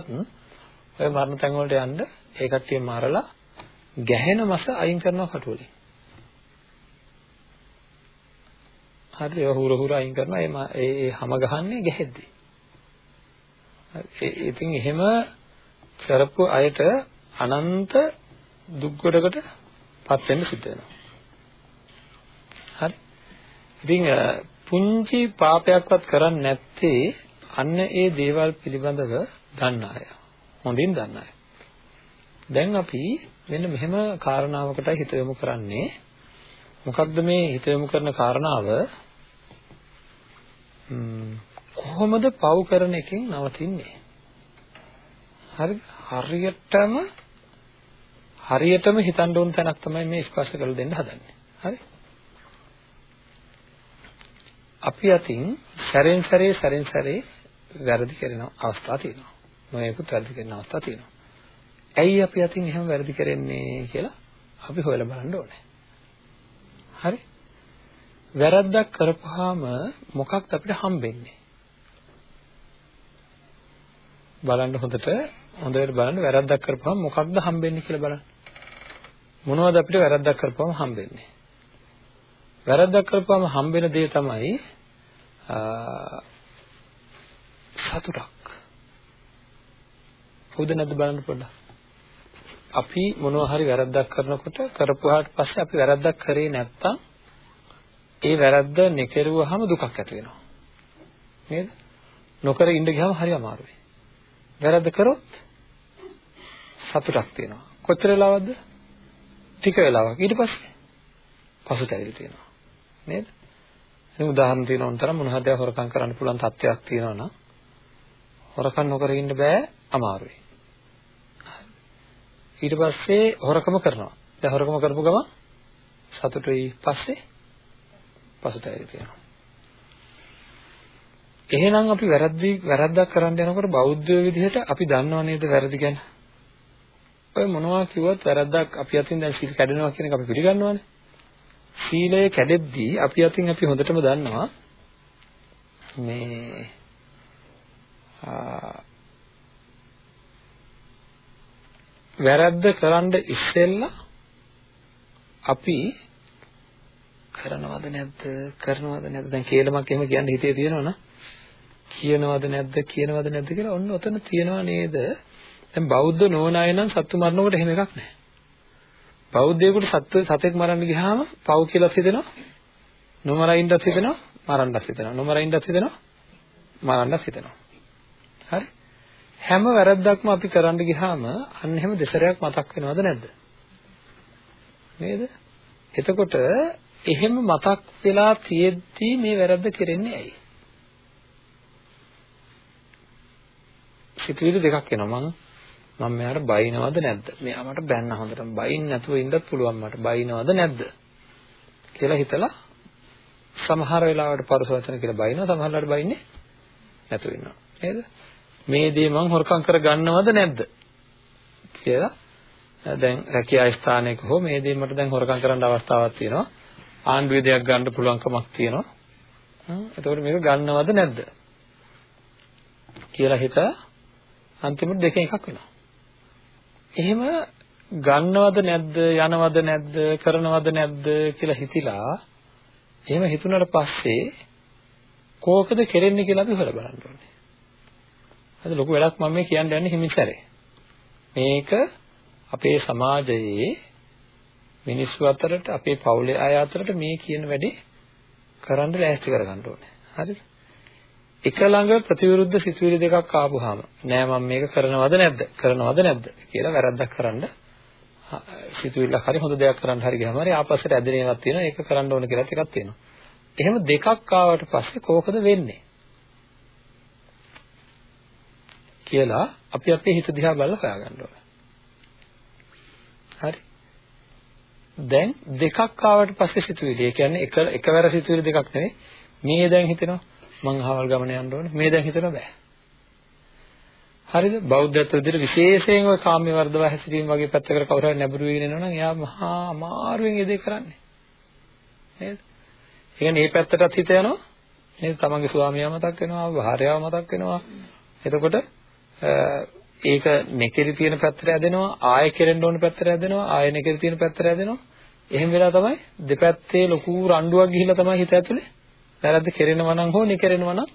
ඔය මරණ තැන් වලට යන්න ඒ කට්ටිය මරලා ගැහෙන මස අයින් කරනවා කටු වලින්. හරි ඒව හුර හුර අයින් කරනවා ඒ ඒ හැම ගහන්නේ ගැහෙද්දී. ඉතින් එහෙම කරපු අයට අනන්ත දුක් ගොඩකට පත් වෙන්න සිද්ධ වෙනවා. හරි. ඉතින් පුංචි පාපයක්වත් කරන්නේ නැත්තේ අන්න ඒ දේවල් පිළිබඳව දන්න අය. හොඳින් දන්න අය. දැන් අපි මෙන්න මෙහෙම කාරණාවකට හිත යොමු කරන්නේ. මොකක්ද මේ හිත යොමු කරන කාරණාව? කොහොමද පව් කරන එකෙන් නවතින්නේ? හරි හරියටම හරියටම හිතන්න ඕන තැනක් තමයි මේ ස්පර්ශ කරලා දෙන්න හදන්නේ. හරි? අපි අතින් සැරෙන් සැරේ සැරෙන් සැරේ වැරදි කරන අවස්ථා තියෙනවා. මොනේකුත් වැරදි කරන අවස්ථා තියෙනවා. ඇයි අපි අතින් එහෙම වැරදි කරන්නේ කියලා අපි හොයලා බලන්න ඕනේ. හරි? වැරද්දක් කරපුවාම මොකක්ද අපිට හම්බෙන්නේ? බලන්න හොඳට හොඳට බලන්න වැරද්දක් කරපුවම මොකක්ද හම්බෙන්නේ කියලා බලන්න. මොනවද අපිට වැරද්දක් කරපුවම හම්බෙන්නේ? වැරද්දක් කරපුවම හම්බෙන දේ තමයි සතුටක්. හොඳ නැද්ද බලන්න පොඩ්ඩක්. අපි මොනවා හරි වැරද්දක් කරනකොට කරපුවාට පස්සේ අපි වැරද්දක් කරේ නැත්තම් ඒ වැරද්ද නෙකරුවාම දුකක් ඇති වෙනවා. නේද? නොකර ඉන්න ගියාම හරි අමාරුයි. වැරද්ද කරොත් සතුටක් තියෙනවා. කොච්චර වෙලාවක්ද? ටික වෙලාවක්. ඊට පස්සේ පසුතැවිලි තියෙනවා. නේද? එහෙනම් උදාහරණ තියෙනවා තරම් මොන හදයක් හොරකම් කරන්න පුළුවන් තත්ත්වයක් තියෙනවා නම් හොරකම් නොකර ඉන්න බෑ අමාරුයි. ඊට පස්සේ හොරකම කරනවා. දැන් හොරකම කරපු ගමන් සතුටුයි පස්සේ පසුතැවිලි තියෙනවා. එහෙනම් අපි වැරදි වැරද්දක් කරන්න යනකොට බෞද්ධ විදිහට අපි දන්නව නේද වැරදි ගැන? ඔය මොනවා කිව්වත් වැරද්දක් අපි අතින් දැන් සීල් කැඩෙනවා කියන එක අපි පිළිගන්නවානේ. සීලය කැඩෙද්දී අපි අතින් අපි හොඳටම දන්නවා මේ වැරද්ද කරන්න ඉස්සෙල්ලා අපි කරනවද නැද්ද කරනවද නැද්ද දැන් කේලමක් එහෙම කියන්න හිතේ තියෙනවනේ කියනවද නැද්ද කියනවද නැද්ද කියලා ඔන්න ඔතන තියනවා නේද දැන් බෞද්ධ නොවන අය නම් සත්තු මරනකොට එහෙම එකක් නැහැ. බෞද්ධයෙකුට සත්තු සතෙක් මරන්න ගියාම පව් කියලා හිතෙනවා. නොමරින්නත් හිතෙනවා, මරන්නත් හිතෙනවා. නොමරින්නත් හිතෙනවා, මරන්නත් හිතෙනවා. හරි? හැම වැරද්දක්ම අපි කරන්න ගියාම අන්න එහෙම දෙසරයක් මතක් වෙනවද නැද්ද? නේද? එතකොට එහෙම මතක් වෙලා තියෙද්දි මේ වැරද්ද කෙරෙන්නේ ඇයි? සිතුවිලි දෙකක් එනවා මම මම මෙයාට බයිනවද නැද්ද? මෙයා මට බැන්න හොඳටම බයින් නැතුව ඉන්නත් පුළුවන් මට. බයිනවද නැද්ද? කියලා හිතලා සමහර වෙලාවට පරස වචන කියලා බයිනවා සමහර වෙලාවට බයින්නේ නැතුව ඉන්නවා. නේද? මේ දේ මං හොරකම් කර ගන්නවද නැද්ද කියලා දැන් රැකියා ස්ථානයක හෝ මේ දේ මට දැන් හොරකම් කරන්න අවස්ථාවක් තියෙනවා ආණ්ඩුවේ දෙයක් ගන්න පුළුවන්කමක් තියෙනවා එතකොට මේක ගන්නවද නැද්ද කියලා හිත අන්තිමට දෙකෙන් එකක් වෙනවා එහෙම ගන්නවද නැද්ද යනවද නැද්ද කරනවද නැද්ද කියලා හිතිලා එහෙම හිතුණාට පස්සේ කෝකද කෙරෙන්නේ කියලා අපි හොයලා බලන්න ඕනේ. අද ලොකු වැඩක් මම මේ කියන්න යන්නේ හිමිසරේ. මේක අපේ සමාජයේ මිනිස්සු අතරට අපේ පවුලේ අය අතරට මේ කියන වැඩේ කරන්න ලෑස්ති කරගන්න ඕනේ. හරිද? එක ළඟ ප්‍රතිවිරුද්ධ සිතුවිලි දෙකක් ආපුවාම නෑ මම මේක කරනවද නැද්ද? කරනවද නැද්ද කියලා වැරද්දක් කරන්න සිතුවිල්ලක් හරි හොඳ දෙයක් කරන්න හරි ගියාම හරි ආපස්සට ඇදෙන ඒවාක් තියෙනවා ඒක කරන්න ඕන කියලා එකක් තියෙනවා. එහෙම දෙකක් ආවට පස්සේ කෝකද වෙන්නේ? කියලා අපි අපේ හිත දිහා බලලා හොයාගන්න ඕනේ. හරි. දැන් දෙකක් ආවට පස්සේ සිතුවිලි. ඒ කියන්නේ එක එකවර සිතුවිලි දෙකක් නෙවෙයි. මේ දැන් හිතෙනවා මං අහවල් ගමන යන්න ඕනේ. මේ දැන් හිතෙනවා බෑ. හරිද? බෞද්ධත්ව විදිහට විශේෂයෙන් ওই කාම්‍ය වර්ධව හැසිරීම වගේ පැත්තකට කවුරු හරි නැඹුරු වෙගෙන යනවා නම් එයා මහා අමාරුවෙන් ඒ දේ කරන්නේ. නේද? ඒ කියන්නේ මේ පැත්තටත් හිත යනවා. නේද? තමන්ගේ ස්වාමියා මතක් වෙනවා, භාර්යාව මතක් වෙනවා. එතකොට ඒක නෙකෙරි තියෙන පැත්තට ඇදෙනවා, ආයෙ කෙරෙන්න ඕන පැත්තට ඇදෙනවා, ආයෙ නෙකෙරි තියෙන පැත්තට ඇදෙනවා. එහෙම වෙලා තමයි දෙපැත්තේ ලොකු රණ්ඩුවක් ගිහිල්ලා තමයි හිත ඇතුලේ වැරද්ද කෙරෙනවා නම් හෝ නෙකෙරෙනවා නම්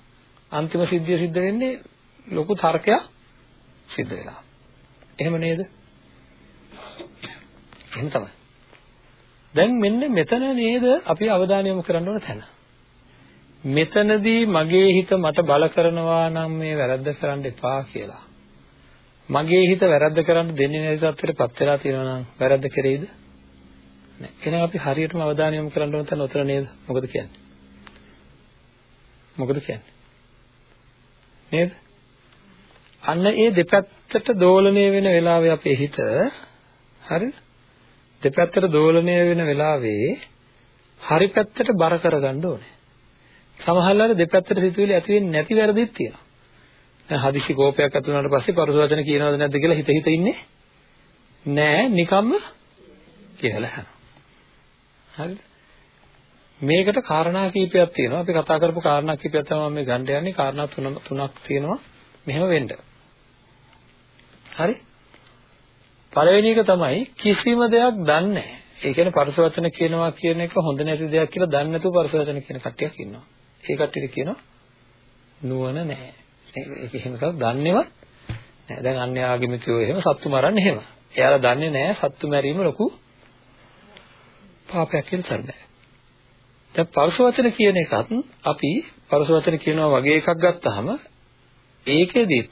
අන්තිම සිද්ධිය සිද්ධ වෙන්නේ ලොකු තර්කයක් සිද්ධ වෙලා. එහෙම නේද? එහෙම තමයි. දැන් මෙන්න මෙතන නේද අපි අවධානය යොමු කරන්න ඕන තැන. මෙතනදී මගේ හිත මට බල කරනවා නම් මේ වැරද්ද කරන්න එපා කියලා. මගේ හිත වැරද්ද කරන්න දෙන්නේ නැති තත්ත්වයටපත් වෙලා තියෙනවා නම් වැරද්ද කෙරෙයිද? නෑ. එහෙනම් අපි හරියටම අවධානය යොමු කරන්න ඕන තැන උතර නේද? මොකද කියන්නේ? මොකද කියන්නේ? නේද? අන්න ඒ දෙපැත්තට දෝලණය වෙන වෙලාවේ අපේ හිත හරිද? දෙපැත්තට දෝලණය වෙන වෙලාවේ හරි පැත්තට බර කරගන්න ඕනේ. සමහරවල් දෙපැත්තට සිතුවිලි ඇති වෙන්නේ නැති වැරදිත් තියෙනවා. දැන් හදිසි කෝපයක් ඇති වුණාට පස්සේ පරුස වචන කියනවද නැද්ද කියලා හිත හිත ඉන්නේ නෑ නිකම්ම කියලා යනවා. හරිද? මේකට කාරණා කීපයක් තියෙනවා. අපි කතා කරපු කාරණා කීපයක් තමයි මම මේ ගන්න යන්නේ. කාරණා තුන තුනක් තියෙනවා. මෙහෙම වෙන්න. හරි? පළවෙනි එක තමයි කිසිම දෙයක් දන්නේ නැහැ. ඒ කියන්නේ පරස වචන කියනවා කියන එක හොඳ නැති දෙයක් කියලා දන්නේ නැතුව පරස වචන කියන කට්ටියක් ඉන්නවා. ඒ කට්ටියට කියනවා නුවණ නැහැ. ඒක එහෙම එකක් දන්නේවත් නැහැ. දැන් අන්‍ය ආගමිකයෝ එහෙම සත්තු මරන්නේ එහෙම. එයාලා දන්නේ නැහැ සත්තු මැරීම ලොකු පාපයක් කියලා තරන්නේ. දැන් පරස වචන කියන එකත් අපි පරස වචන කියනවා වගේ එකක් ගත්තාම ඒකෙදිත්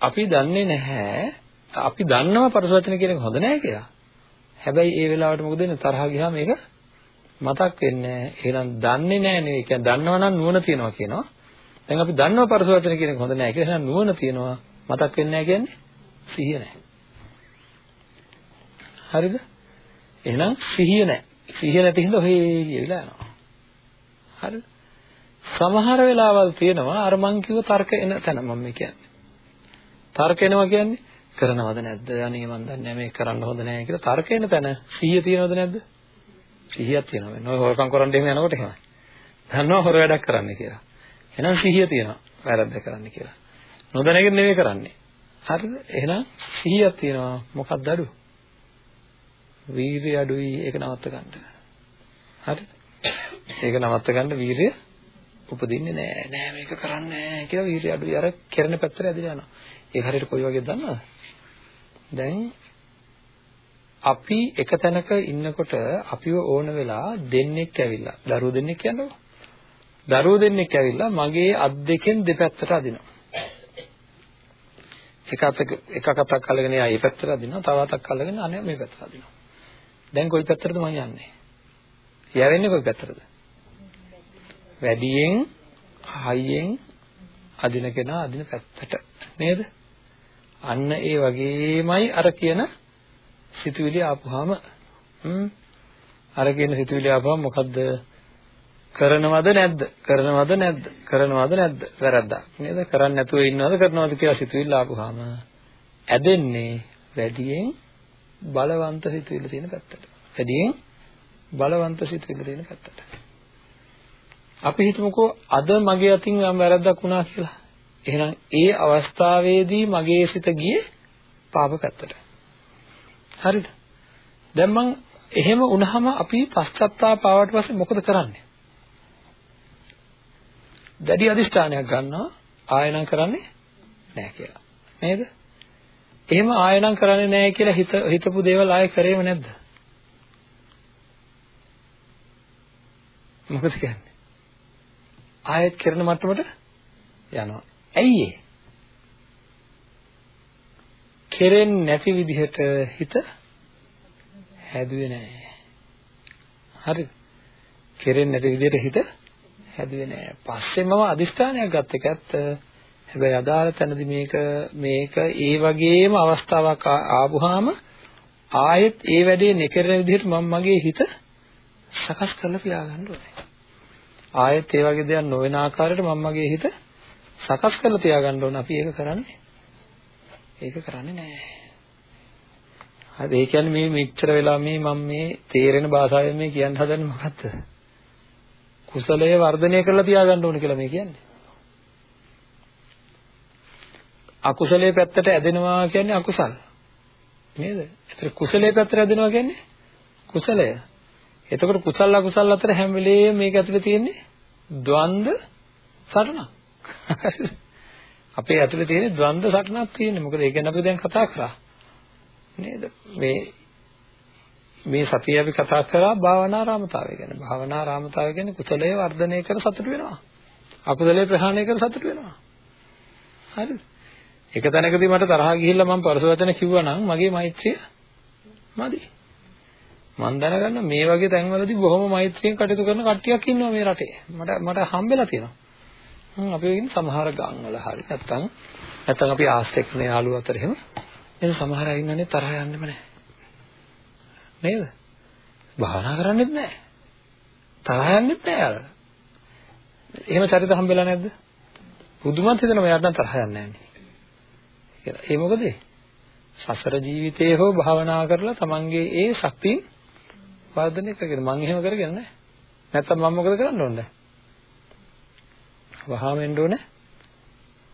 අපි දන්නේ නැහැ අපි දන්නවා පරස වචන කියන එක හොඳ නැහැ කියලා. හැබැයි ඒ වෙලාවට මොකද වෙන්නේ තරහ ගියාම මේක මතක් වෙන්නේ නැහැ. එහෙනම් දන්නේ නැහැ නෙවෙයි. කියන්නේ දන්නවා නම් නුවණ තියනවා කියනවා. දැන් අපි දන්නවා පරස වචන කියන එක හොඳ නැහැ කියලා. එහෙනම් නුවණ තියනවා මතක් වෙන්නේ නැහැ කියන්නේ සිහිය නැහැ. හරිද? එහෙනම් සිහිය නැහැ. සිහිය නැති හින්දා ඔහේ ගියවිලා යනවා. හරිද? සමහර වෙලාවල් තියෙනවා අර මං කිව්ව තර්ක එන තැන මම කියන්නේ. තර්ක එනවා කියන්නේ කරනවද නැද්ද? අනේ මන් දන්නේ නැහැ මේක කරන්න හොඳ නැහැ කියලා තර්ක එන තැන සිහිය තියෙනවද නැද්ද? සිහියක් තියෙනවා වෙන. ඔය හොරකම් කරන්න එහෙම යනකොට එහෙමයි. දන්නවා හොර වැඩක් කරන්න කියලා. එහෙනම් සිහිය තියෙනවා වැරද්ද කරන්න කියලා. නොදැනගෙන නෙවෙයි කරන්නේ. හරිද? එහෙනම් සිහියක් තියෙනවා මොකක්ද අඩු? වීර්ය අඩුයි ඒක නවත්ත ගන්න. හරිද? ඒක නවත්ත ගන්න වීරිය උපදින්නේ නෑ නෑ මේක කරන්නේ නෑ කියලා වීරිය අඩුයි අර කෙරෙන පැත්තට ඇදලා යනවා. ඒක හරියට කොයි වගේද දන්නවද? දැන් අපි එක තැනක ඉන්නකොට අපිව ඕන වෙලා දෙන්නෙක් ඇවිල්ලා දරුවෝ දෙන්නෙක් කියන්නකො. දරුවෝ දෙන්නෙක් ඇවිල්ලා මගේ අත් දෙකෙන් දෙපැත්තට අදිනවා. එක අතක එක අතක් අල්ලගෙන එයා මේ පැත්තට අදිනවා තව අතක් අල්ලගෙන අනේ මේ පැත්තට අදිනවා. දැන් කොයි පැත්තටද මම යන්නේ? යවෙන්නේ කොයි පැත්තටද? වැඩියෙන් හයියෙන් අදින කෙනා අදින පැත්තට නේද? අන්න ඒ වගේමයි අර කියන සිතුවිලි ආපුවාම හ්ම් අර කියන සිතුවිලි ආපුවාම මොකද්ද? කරනවද නැද්ද? කරනවද නැද්ද? කරනවද නැද්ද? වැරද්දක්. නේද? කරන්නේ නැතුව ඉන්නවද කරනවද කියලා සිතුවිල්ල ආපුවාම ඇදෙන්නේ වැඩියෙන් බලවන්ත සිතුවිල්ල තියෙන පැත්තට. වැඩියෙන් බලවන්ත සිතුවිල්ල තියෙන පැත්තට. අපි හිතමුකෝ අද මගේ අතින් යම් වැරද්දක් වුණා කියලා. එහෙනම් ඒ අවස්ථාවේදී මගේ සිත ගියේ පාප පැත්තට. හරිද? දැන් මං එහෙම වුණාම අපි පශ්චත්තාප ආවට පස්සේ මොකද කරන්නේ? දැඩි අදිෂ්ඨානයක් ගන්නවා ආයනම් කරන්නේ නැහැ කියලා. නේද? එහෙම ආයනම් කරන්නේ නැහැ කියලා හිත හිතපු දේවල් ආයෙ කරේම නැද්ද? මොකද කියන්නේ? ආයෙත් කරන මට්ටමට යනවා. ඇයි ඒ? කෙරෙන්නේ නැති විදිහට හිත හැදුවේ නැහැ. හරිද? කෙරෙන්නේ නැති විදිහට හිත හැදුවේ නැහැ. පස්සේ මම අදිස්ථානයක් ගත්ත එක ඇත්ත. හැබැයි අදාළ තැනදී මේක මේක ඒ වගේම අවස්ථාවක් ආවොහම ආයෙත් ඒ වැඩේ නෙකරන විදිහට මම මගේ හිත සකස් කරලා තියාගන්න ඕනේ. ආයෙත් ඒ වගේ දෙයක් නොවන ආකාරයට මම මගේ හිත සකස් කරලා තියාගන්න ඕන. අපි ඒක කරන්නේ. ඒක කරන්නේ නැහැ. හරි ඒ කියන්නේ මේ මෙච්චර වෙලා මේ මම මේ තේරෙන භාෂාවෙන් මේ කියන්න හදන්නේ මොකද්ද? කුසලය වර්ධනය කරලා තියාගන්න ඕන කියලා මේ කියන්නේ. අකුසලයේ පැත්තට ඇදෙනවා කියන්නේ අකුසල්. නේද? ඒතර කුසලයේ පැත්තට ඇදෙනවා කියන්නේ කුසලය. එතකොට කුසල අකුසල අතර හැම වෙලේම මේක ඇතුලේ තියෙන්නේ ද්වන්ද සටනක්. අපේ ඇතුලේ තියෙන ද්වන්ද සටනක් තියෙන්නේ. මොකද ඒක ගැන අපි දැන් කතා කරා. නේද? මේ මේ සතිය අපි කතා කරා භාවනාරාමතාවය ගැන. භාවනාරාමතාවය කියන්නේ කුසලයේ වර්ධනය කර සතුට වෙනවා. අකුසලයේ ප්‍රහාණය කර සතුට වෙනවා. හරිද? එක තැනකදී මට තරහ ගිහිල්ලා මම පරස වචන කිව්වා නම් මගේ මෛත්‍රිය මදි. මම දැනගන්න මේ වගේ තැන්වලදී බොහොම මෛත්‍රියෙන් කටයුතු කරන කට්ටියක් ඉන්නවා මේ රටේ. මට මට හම්බෙලා තියෙනවා. හ්ම් අපි ඉන්නේ සමහර ගම් වල හරි නැත්තම් නැත්තම් අපි ආශ්‍රය කරන යාළුවෝ අතර එහෙම එහෙනම් සමහර අය ඉන්නනේ තරහ යන්නෙම නැහැ. නේද? භාවනා කරන්නෙත් නැහැ. තරහ යන්නෙත් නැහැ යාළුවා. එහෙම චරිත හම්බෙලා නැද්ද? බුදුමත් හිතනවා එයාට නම් තරහ යන්නේ නැහැ කියලා. ඒ මොකද? සසර ජීවිතයේ හෝ භාවනා කරලා තමන්ගේ ඒ ශක්තිය වර්ධනය කරගෙන මම එහෙම කරගෙන නැහැ. නැත්තම් මම මොකද කරන්න ඕනද? වහාම එන්න ඕනේ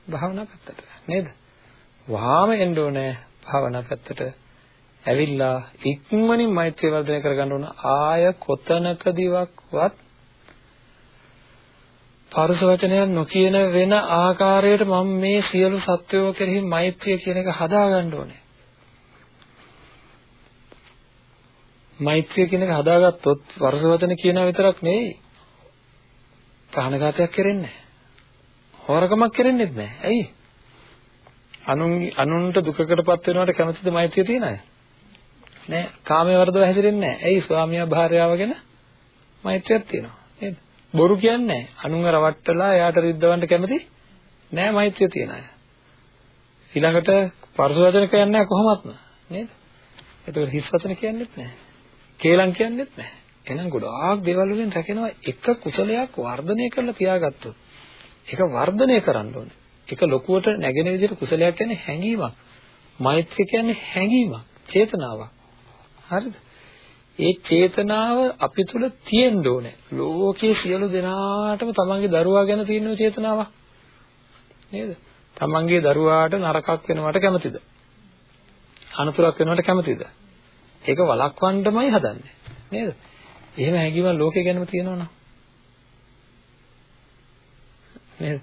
භාවනා පැත්තට නේද? වහාම එන්න ඕනේ භාවනා පැත්තට ඇවිල්ලා ඉක්මනින් මෛත්‍රිය වර්ධනය කරගන්න ඕන ආය කොතනකදීවත් පරුස වචනයක් නොකියන වෙන ආකාරයට මම මේ සියලු සත්වයෝ කෙරෙහි මෛත්‍රිය කියන එක හදාගන්න ඕනේ. මෛත්‍රිය කියන එක හදාගත්තොත් පරුස වචන කියනා විතරක් නෙවෙයි. ප්‍රාණඝාතයක් කරෙන්නේ නැහැ. හොරකමක් කරෙන්නේ නැහැ. ඇයි? අනුන් අනුන්ට දුකකටපත් වෙනවට කැමතිද මෛත්‍රිය තියන අය? නෑ. කාමයේ වර්ධව හැදිරෙන්නේ නැහැ. ඇයි? ස්වාමියා භාර්යාව ගැන මෛත්‍රියක් තියෙනවා. නේද? බොරු කියන්නේ නැහැ. අනුන්ව රවට්ටලා එයාට රිද්දවන්න කැමති නෑ මෛත්‍රිය තියන අය. ඊළඟට පරස වචන කියන්නේ නැහැ කොහොමත්ම. නේද? ඒතකොට හිස් වචන කියන්නේත් නැහැ. කේලම් කියන්නේත් නැහැ. එහෙනම් ගොඩාක් දේවල් වලින් රැකෙනවා එක කුසලයක් වර්ධනය කරලා තියාගත්තොත්. ඒක වර්ධනය කරන්න ඕනේ. ඒක ලොකුවට නැගෙන විදිහට කුසලයක් කියන්නේ හැඟීමක්. මෛත්‍රිය කියන්නේ හැඟීමක්, චේතනාවක්. හරිද? ඒ චේතනාව අපි තුල තියෙන්න ඕනේ. ලෝකයේ සියලු දෙනාටම තමන්ගේ දරුවා ගැන තියෙන චේතනාවක්. නේද? තමන්ගේ දරුවාට නරකක් වෙනවට කැමතිද? අනතුරක් වෙනවට කැමතිද? ඒක වළක්වන්නමයි හදන්නේ. නේද? එහෙම හැඟීමක් ලෝකේ ගැනම තියෙනවනම්. නේද?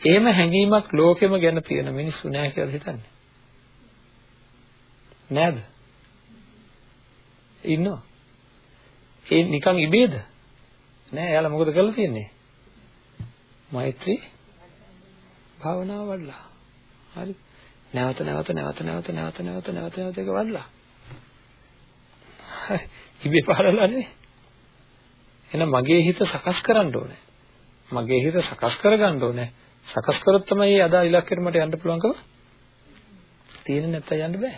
එහෙම හැඟීමක් ලෝකෙම ගැන තියෙන මිනිස්සු නෑ කියලා හිතන්නේ. නෑද? ඉන්නවා. ඒ නිකන් ඉබේද? නෑ එයාලා මොකද කරලා තියෙන්නේ? මෛත්‍රී භාවනාව වඩලා. හරි. නැවත නැවත නැවත නැවත නැවත නැවත නැවත ඒක වඩලා. හරි. (laughs) ඉබේ පාරලා නෙවෙයි. එහෙනම් මගේ හිත සකස් කරන්න ඕනේ. මගේ හිත සකස් කරගන්න ඕනේ. සකස් කරොත් තමයි අදා ඉලක්කෙට මට යන්න පුළුවන්කම තියෙන්නේ නැත්නම් යන්න බෑ.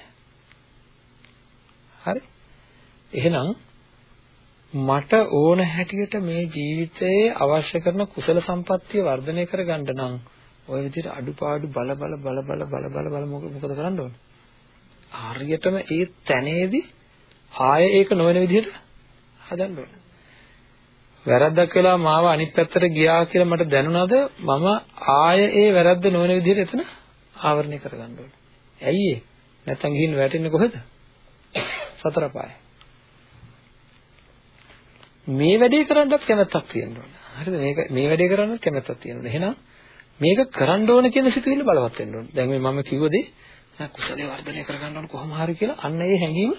හරි? එහෙනම් මට ඕන හැටියට මේ ජීවිතයේ අවශ්‍ය කරන කුසල සම්පත්තිය වර්ධනය කරගන්න නම් ওই විදිහට අඩුපාඩු බල බල බල බල බල බල බල මොකද කරන්න ඕන? හරියටම ඒ තැනේදී ආයෙ ඒක නොවන විදිහට හදන්න ඕන. වැරද්දක් වෙලා මාව අනිත් පැත්තට ගියා කියලා මට දැනුණාද මම ආයෙ ඒ වැරද්ද නොවන විදිහට එතන ආවරණය කරගන්න ඕන. ඇයි ඒ? නැත්තම් ගිහින් වැටෙන්නේ කොහෙද? සතර පාය. මේ වැඩේ කරන්නත් කැමැත්තක් තියෙන්න ඕන. හරිද? මේක මේ වැඩේ කරන්නත් කැමැත්තක් තියෙන්න ඕන. එහෙනම් මේක කරන්න ඕන කියන සිතුවිල්ල බලවත් වෙන්න ඕන. දැන් මේ මම කිව්ව දේ කුසලයේ වර්ධනය කරගන්න ඕන කොහොම හරි කියලා අන්න ඒ හැඟීම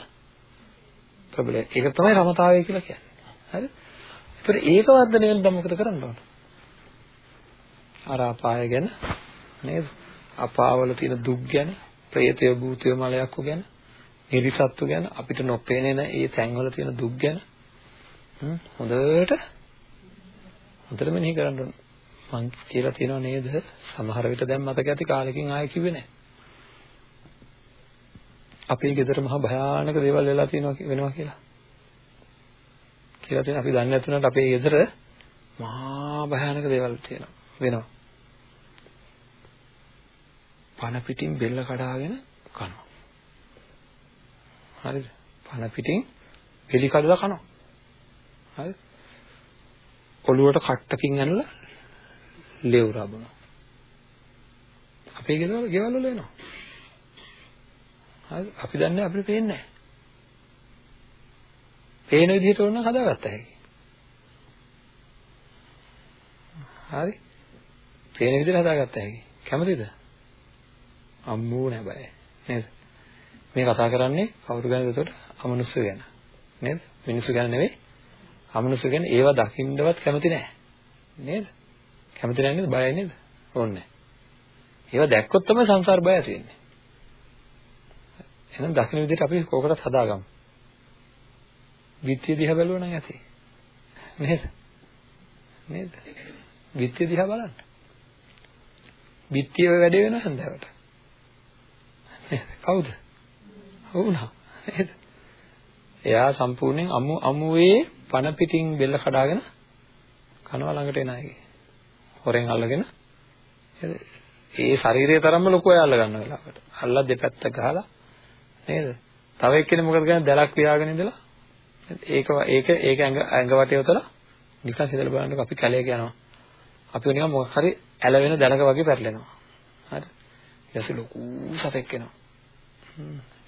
ප්‍රබලයි. ඒක තමයි රමතාවය කියලා කියන්නේ. හරිද? ඒතර ඒක වර්ධනය වෙන්න මොකද කරන්න ඕන? අර අපාය ගැන නේද? අපාවල තියෙන දුක් ගැන, പ്രേතය භූතය මලයක් ගැන, නිරිසත්තු ගැන, අපිට නොපෙනෙන ඒ තැන්වල තියෙන දුක් ගැන හොඳට හොඳට මෙනෙහි කරන්න ඕන. මං කියලා තියෙනව නේද? සමහර විට දැන් මතක ඇති කාලෙකින් ආයෙ කිව්වේ නැහැ. අපේ ගෙදර මහා භයානක දේවල් වෙලා තියෙනවා වෙනවා කියලා. කියලා තියෙන අපි දන්නේ නැතුණාට අපේ ගෙදර මහා භයානක දේවල් තියෙනවා වෙනවා. පන පිටින් බෙල්ල කඩාගෙන කනවා. හරිද? පන පිටින් බෙලි කඩලා කනවා. හරිද? ඔළුවට කට්ටකින් ඇනලා ලෙව් රබනවා. අපේ ගෙවල් ගෙවල් වල එනවා. හරි අපි දන්නේ අපිට පේන්නේ නැහැ. පේන විදිහට ඕන හදාගත්ත හැකි. හරි. පේන විදිහට හදාගත්ත හැකි. කැමතිද? අම්මෝ නෑ බය. නේද? මේ කතා කරන්නේ කවුරු ගැනද එතකොට? අමනුෂ්‍ය ගැන. නේද? මිනිස්සු ගැන නෙවෙයි. අමනුෂ්‍ය ගැන ඒවා දකින්නවත් කැමති නෑ. නේද? කැමති නැහැ නේද? බයයි නේද? ඕන්නේ. ඒවා දැක්කොත් තමයි සංසාර බය ඇති වෙන්නේ. එහෙනම් දකින්න විදිහට අපි කෝකටත් හදාගමු. විත්‍ය දිහා බැලුවා නම් ඇති. නේද? නේද? විත්‍ය දිහා බලන්න. විත්‍ය ඔය වැඩේ වෙනවා හන්දවට. නේද? කවුද? වුණා. නේද? එයා සම්පූර්ණයෙන් අමු අමුවේ පණ පිටින් බෙල්ල කඩාගෙන කනවා ළඟට එන අයගේ. හොරෙන් අල්ලගෙන ඒ ශරීරයේ තරම්ම ලොකු අය අල්ල ගන්න වෙලාවට. අල්ලලා දෙපැත්ත ගහලා නේද? තව එක්කෙනෙක් මොකද කරන්නේ? දැලක් පියාගෙන ඉඳලා ඒක ඒක ඒක ඇඟ ඇඟ වටේ උතලා නිකන් හිතලා බලන්නකො අපි කැලේක යනවා. අපි නිකන් මොකක් හරි ඇලවෙන දැලක වගේ පැටලෙනවා. හරි. ඊට පස්සේ ලොකු සතෙක් එනවා.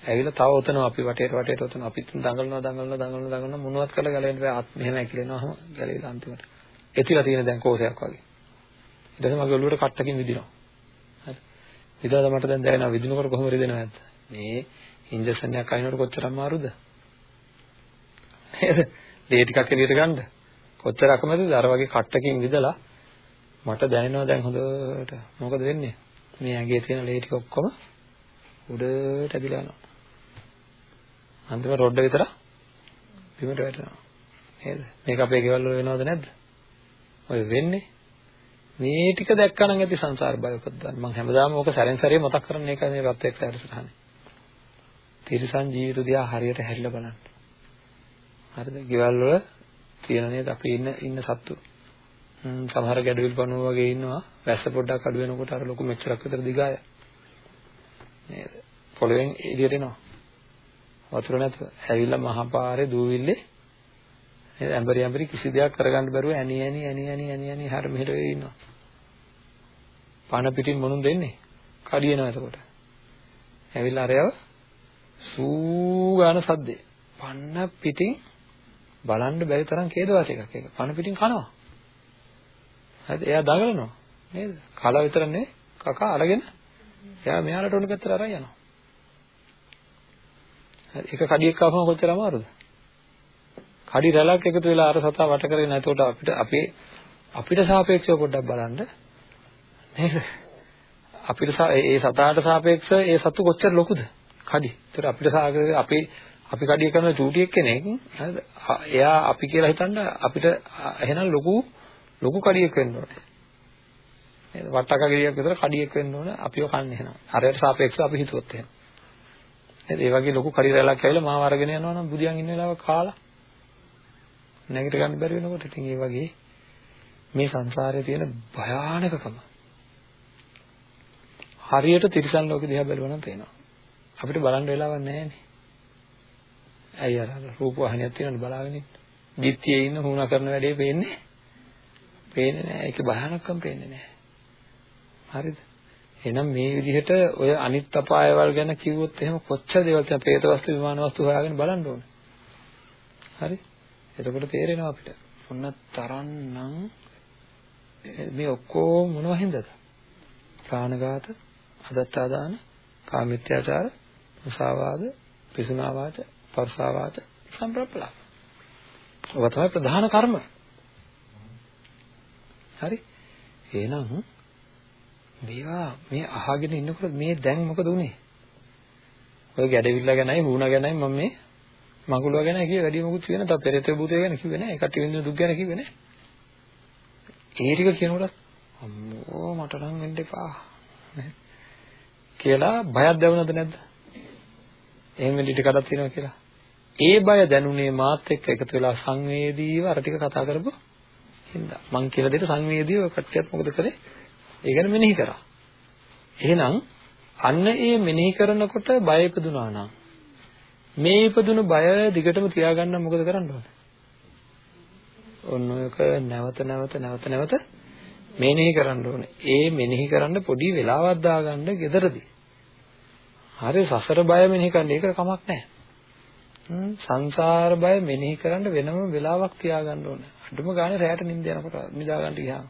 ඇවිල්ලා තව උතනවා අපි වටේට වටේට උතනවා. අපිත් දඟලනවා දඟලනවා දඟලනවා දඟලනවා මොනවත් කරලා ගැලවෙන්න බෑ. ආත් මෙහෙම ඇකිලෙනවාම ගැලවිලා අන්තිමට. එතිලා තියෙන දැන් කෝසයක් වගේ. ඊට පස්සේ මගේ ඔළුවට කට්ටකින් විදිනවා. හරි. විදාලා මට දැන් දැනෙනවා විදිනකොට කොහොම රිදෙනවද නැද්ද? මේ ඉන්ජෙක්ෂන් එකක් අයිනකොට කොච්චර අමාරුද? නේද? ලේ ටිකක් එළියට ගන්න. කොච්චර අකමැතිද? අර වගේ කට්ටකින් විදලා මට දැනෙනවා දැන් හොඳට. මොකද වෙන්නේ? මේ ඇඟේ තියෙන ලේ ටික ඔක්කොම උඩට ඇදිලා යනවා. අන්තිම රොඩ්ඩ විතර බිමට වැටෙනවා. නේද? මේක අපේ ගෙවල් වල වෙනවද නැද්ද? ඔය වෙන්නේ මේ ටික දැක්කනම් ඇති සංසාර බය උපදින්න. මම හැමදාම ඕක සැරෙන් සැරේ මතක් කරන්නේ ඒකයි මේ ප්‍රත්‍යක්ෂ වැඩසටහනේ. තිරිසන් ජීවිත දිහා හරියට හැරිලා බලන්න. හරිද? ගෙවල් වල තියෙන නේද අපි ඉන්න ඉන්න සත්තු. සමහර ගැඩවිල් පණුව වගේ ඉන්නවා. වැස්ස පොඩ්ඩක් අඩු වෙනකොට අර ලොකු මෙච්චරක් විතර දිගාය. නේද? පොළවෙන් එළියට එනවා. වතුර නැතුව. ඇවිල්ලා මහා පාරේ දූවිල්ලේ නේද? ඇඹරි ඇඹරි කිසි දෙයක් කරගන්න බැරුව ඇනි ඇනි ඇනි ඇනි ඇනි ඇනි හැර මෙහෙට වෙ ඉන්නවා. පණ පිටින් මොනුන් දෙන්නේ? කඩියනවා එතකොට. ඇවිල්ලා අරයව සූ ගාන සද්දේ. පන්න පිටින් බලන්න බැරි තරම් කේදවාස එකක් ඒක. පන්න පිටින් කනවා. හරිද? එයා දඟලනවා. නේද? කලා විතර නෙවෙයි කකා අරගෙන එයා මෙයාලට ඕන පැත්තට අරන් යනවා. හරි එක කඩියක් ආවම කොච්චර අමාරුද? කඩි රැලක් එකතු වෙලා අර සතා වට කරගෙන එතකොට අපිට අපේ අපිට සාපේක්ෂව පොඩ්ඩක් බලන්න නේද? අපිට ඒ සතාට සාපේක්ෂව ඒ සතු කොච්චර ලොකුද? කඩි. ඒතර අපිට අපේ අපි කඩිය කරන චූටි එක්කෙනෙක් හරිද? එයා අපි කියලා හිතන්න අපිට එහෙනම් ලොකු ලොකු කඩියක් වෙන්න ඕනේ. නේද? වට්ටක ගෙඩියක් විතර කඩියක් වෙන්න ඕනේ අපිව කන්නේ එහෙනම්. අරයට සාපේක්ෂව අපි හිතුවොත් එහෙම. නේද? ඒ වගේ ලොකු කඩි රැලක් ඇවිල්ලා මාව අරගෙන යනවා නම් බුදියන් ඉන්න වෙලාවක කාලා නැගිට ගන්න බැරි වෙනකොට ඉතින් ඒ වගේ මේ සංසාරයේ තියෙන භයානකකම හරියට තිරිසන් ලෝකෙ දිහා බැලුවා නම් පේනවා. අපිට බලන්න වෙලාවක් නැහැනේ. ඇයි අර රූප වාහිනියක් තියෙනවනේ බලාගෙන ඉන්න. බිත්තියේ ඉන්න හුණා කරන වැඩේ පේන්නේ. පේන්නේ නැහැ. ඒක භයානකම් පේන්නේ නැහැ. හරිද? එහෙනම් මේ විදිහට ඔය අනිත් අපායවල් ගැන කිව්වොත් එහෙම කොච්චර දේවල් තියෙන പ്രേත වස්තු විමාන වස්තු හොයාගෙන බලන්න ඕනේ. හරි? එතකොට තේරෙනවා අපිට. මොන තරම්නම් මේ ඔක්කොම මොනව හින්දාද? ප්‍රාණඝාත, අදත්තාදාන, කාමිත්‍යාචාර, මුසාවාද, පිසුනාවාච, පරසාවාච, සම්ප්‍රප්පලාප. ඔය තමයි ප්‍රධාන කර්ම. හරි? එහෙනම් මේවා මේ අහගෙන ඉන්නකොට මේ දැන් මොකද උනේ? ඔය ගැඩවිල්ල ගැනයි වුණා ගැනයි මම මේ මඟුලුව ගැන කිව්වේ වැඩි මොකුත් කිව්වේ නැහැ. තව පෙරේත භූතය ගැන කිව්වේ නැහැ. ඒකට විඳින දුක් ගැන කිව්වේ නැහැ. ඒ ටික කියනකොට අම්මෝ මට නම් වෙන්න එපා. කියලා බයක් දැනුණාද නැද්ද? එහෙම වෙන්න ඉඩ කඩක් තියෙනවා කියලා. ඒ බය දැනුනේ මාත් එක්ක එකතු වෙලා සංවේදීව අර ටික කතා කරපුවා. හින්දා මං කියලා දෙට සංවේදීව ඔය කට්ටියත් මොකද කරේ? ඒ ගැන මෙනෙහි කරා. එහෙනම් අන්න ඒ මෙනෙහි කරනකොට බය ඉපදුනා නම් මේ ඉපදුණු බය දිගටම තියාගන්න මොකද කරන්න ඕනේ? ඔන්න ඔයක නැවත නැවත නැවත නැවත මෙනෙහි කරන්න ඕනේ. ඒ මෙනෙහි කරන්න පොඩි වෙලාවක් දාගන්න gederදී. හරි සසර බය මෙනෙහි කරන්න ඒකට කමක් නැහැ. සංසාර බය මෙනෙහි කරන්න වෙනම වෙලාවක් තියාගන්න ඕනේ. අඩුම ගානේ රැයට නිින්ද යනකොට නිදා ගන්න ගියාම.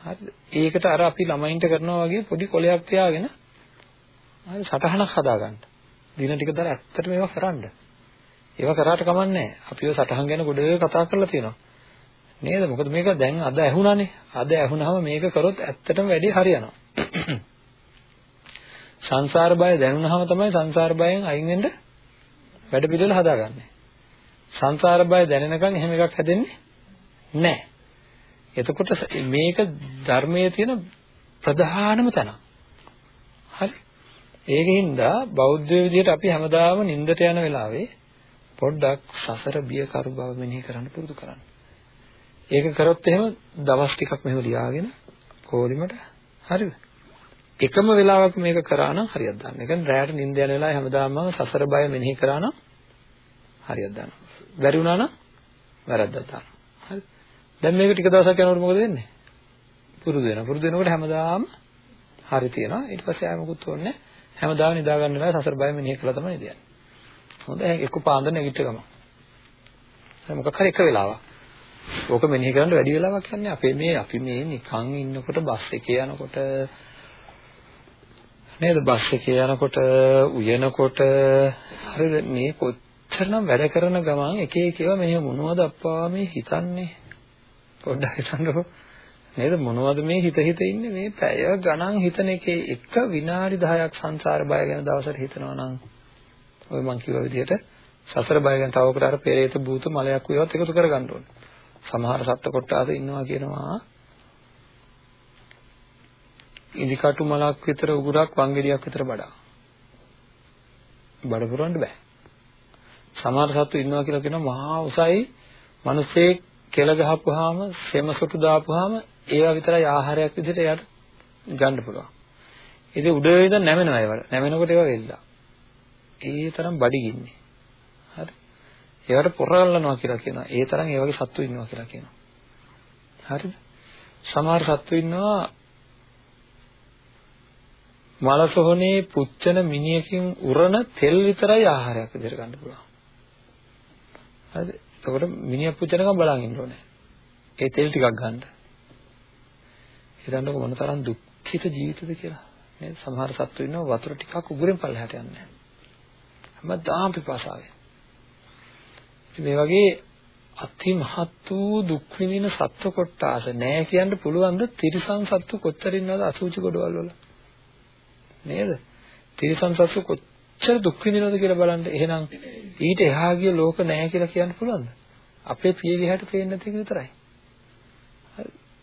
හරිද? ඒකට අර අපි ළමයින්ට කරනවා වගේ පොඩි කොලයක් තියාගෙන හරි සටහනක් හදාගන්න. දින ටික දර ඇත්තටම ඒවා කරන්න. ඒවා කරාට කමන්නේ අපි ඔය සටහන් ගැන ගොඩ කතා කරලා තියෙනවා. නේද? මොකද මේක දැන් අද ඇහුණානේ. අද ඇහුණාම මේක කරොත් ඇත්තටම වැඩි හරියනවා. සංසාර බය දැනුණාම තමයි සංසාර බයෙන් අයින් වෙන්න වැඩ පිළිවෙල හදාගන්නේ. සංසාර බය දැනෙනකන් එහෙම එකක් හැදෙන්නේ නැහැ. එතකොට මේක ධර්මයේ තියෙන ප්‍රධානම තැන. හරි. ඒකින්ද බෞද්ධ විදිහට අපි හැමදාම නිින්දට යන වෙලාවේ පොඩ්ඩක් සසර බිය කරු බව මෙනෙහි කරන්න පුරුදු කරන්න. ඒක කරොත් එහෙම දවස් ටිකක් මෙහෙම ලියාගෙන කෝලිමට හරිද? එකම වෙලාවක මේක කරා නම් හරියට දාන්න. ඒ කියන්නේ රැයට නිින්ද යන වෙලාවේ හැමදාම සසර බය මෙනෙහි කරා නම් හරියට දාන්න. බැරි වුණා නම් වැරද්දක් දාන්න. හරි. දැන් මේක ටික දවසක් යනකොට මොකද වෙන්නේ? පුරුදු වෙනවා. පුරුදු වෙනකොට හැමදාම හරි තියෙනවා. ඊට පස්සේ ආය මොකුත් ඕනේ හැමදාම නිදා ගන්න වෙලාවේ සසර බය මෙනෙහි කළා තමයි නිදයන්නේ. හොඳයි. එක්ක පාන්දර නැගිට ගම. මොකක් හරි එක වෙලාවක්. ඕක මෙනෙහි කරන්න වැඩි වෙලාවක් යන්නේ අපේ මේ අපි මේ නිකන් ඉන්නකොට බස් එකේ යනකොට නේද? බස් එකේ යනකොට උයනකොට හරිද? මේ කොච්චරනම් වැඩ කරන ගමන් එක එක ඒවා මේ මොනවද අප්පා මේ හිතන්නේ? පොඩ්ඩක් හිතන්නකෝ. නේද? මොනවද මේ හිත හිත ඉන්නේ? මේ පැය ගණන් හිතන එකේ එක විනාඩි 10ක් සංසාර බය ගැන දවසට හිතනවා නම් ඔය මං කිව්ව විදිහට සසර බය ගැන තවකට අර පෙරේත භූත මලයක් වේවත් එකතු කරගන්න ඕනේ. සමහර සත්ත්ව කොටස ඉන්නවා කියනවා ඉදිකටු මලක් විතර උගුරක් වංගෙඩියක් විතර බඩා. බඩ පුරවන්න බෑ. සමහර සත්තු ඉන්නවා කියලා කියනවා මහා උසයි මිනිස්සේ කෙල ගහපුවාම සෙමසොටු දාපුවාම ඒවා විතරයි ආහාරයක් විදිහට එයාට ගන්න පුළුවන්. ඉතින් උඩ ඉඳන් නැමෙනවා ඒවට. නැමෙනකොට ඒවා වෙල්ලා. ඒ තරම් බඩගින්නේ. හරි. ඒවට පොරල්නවා කියලා කියනවා. ඒ තරම් ඒ වගේ සත්තු ඉන්නවා කියලා කියනවා. හරිද? සමහර සත්තු ඉන්නවා මල සොහනේ පුච්චන මිනියකින් උරන තෙල් විතරයි ආහාරයක් විදිහට ගන්න පුළුවන්. හරිද? එතකොට මිනිහ පුච්චනකම් බලන් ඉන්න ඕනේ. ඒ තෙල් ටිකක් ගන්න. හිතන්නකො මොන තරම් දුක්ඛිත ජීවිතද කියලා. නේද? සමහර සත්තු ඉන්නවා වතුර ටිකක් උගුරෙන් පල්ලෙහාට යන්නේ නැහැ. හැමදාම පිපාසාවෙන්. ඉතින් මේ වගේ අති මහත් වූ දුක් විඳින සත්ව කොටාස නෑ කියන්න පුළුවන් ද තිරිසන් සත්තු කොච්චර ඉන්නවද අසුචි ගොඩවල් වල නේද? තිරිසන් සත්තු කොච්චර දුක් විඳිනවද කියලා බලන්න. එහෙනම් ඊට එහා ගිය ලෝක නැහැ කියලා කියන්න පුළුවන්ද? අපේ පිය විහාරට පේන්නේ නැති එක විතරයි.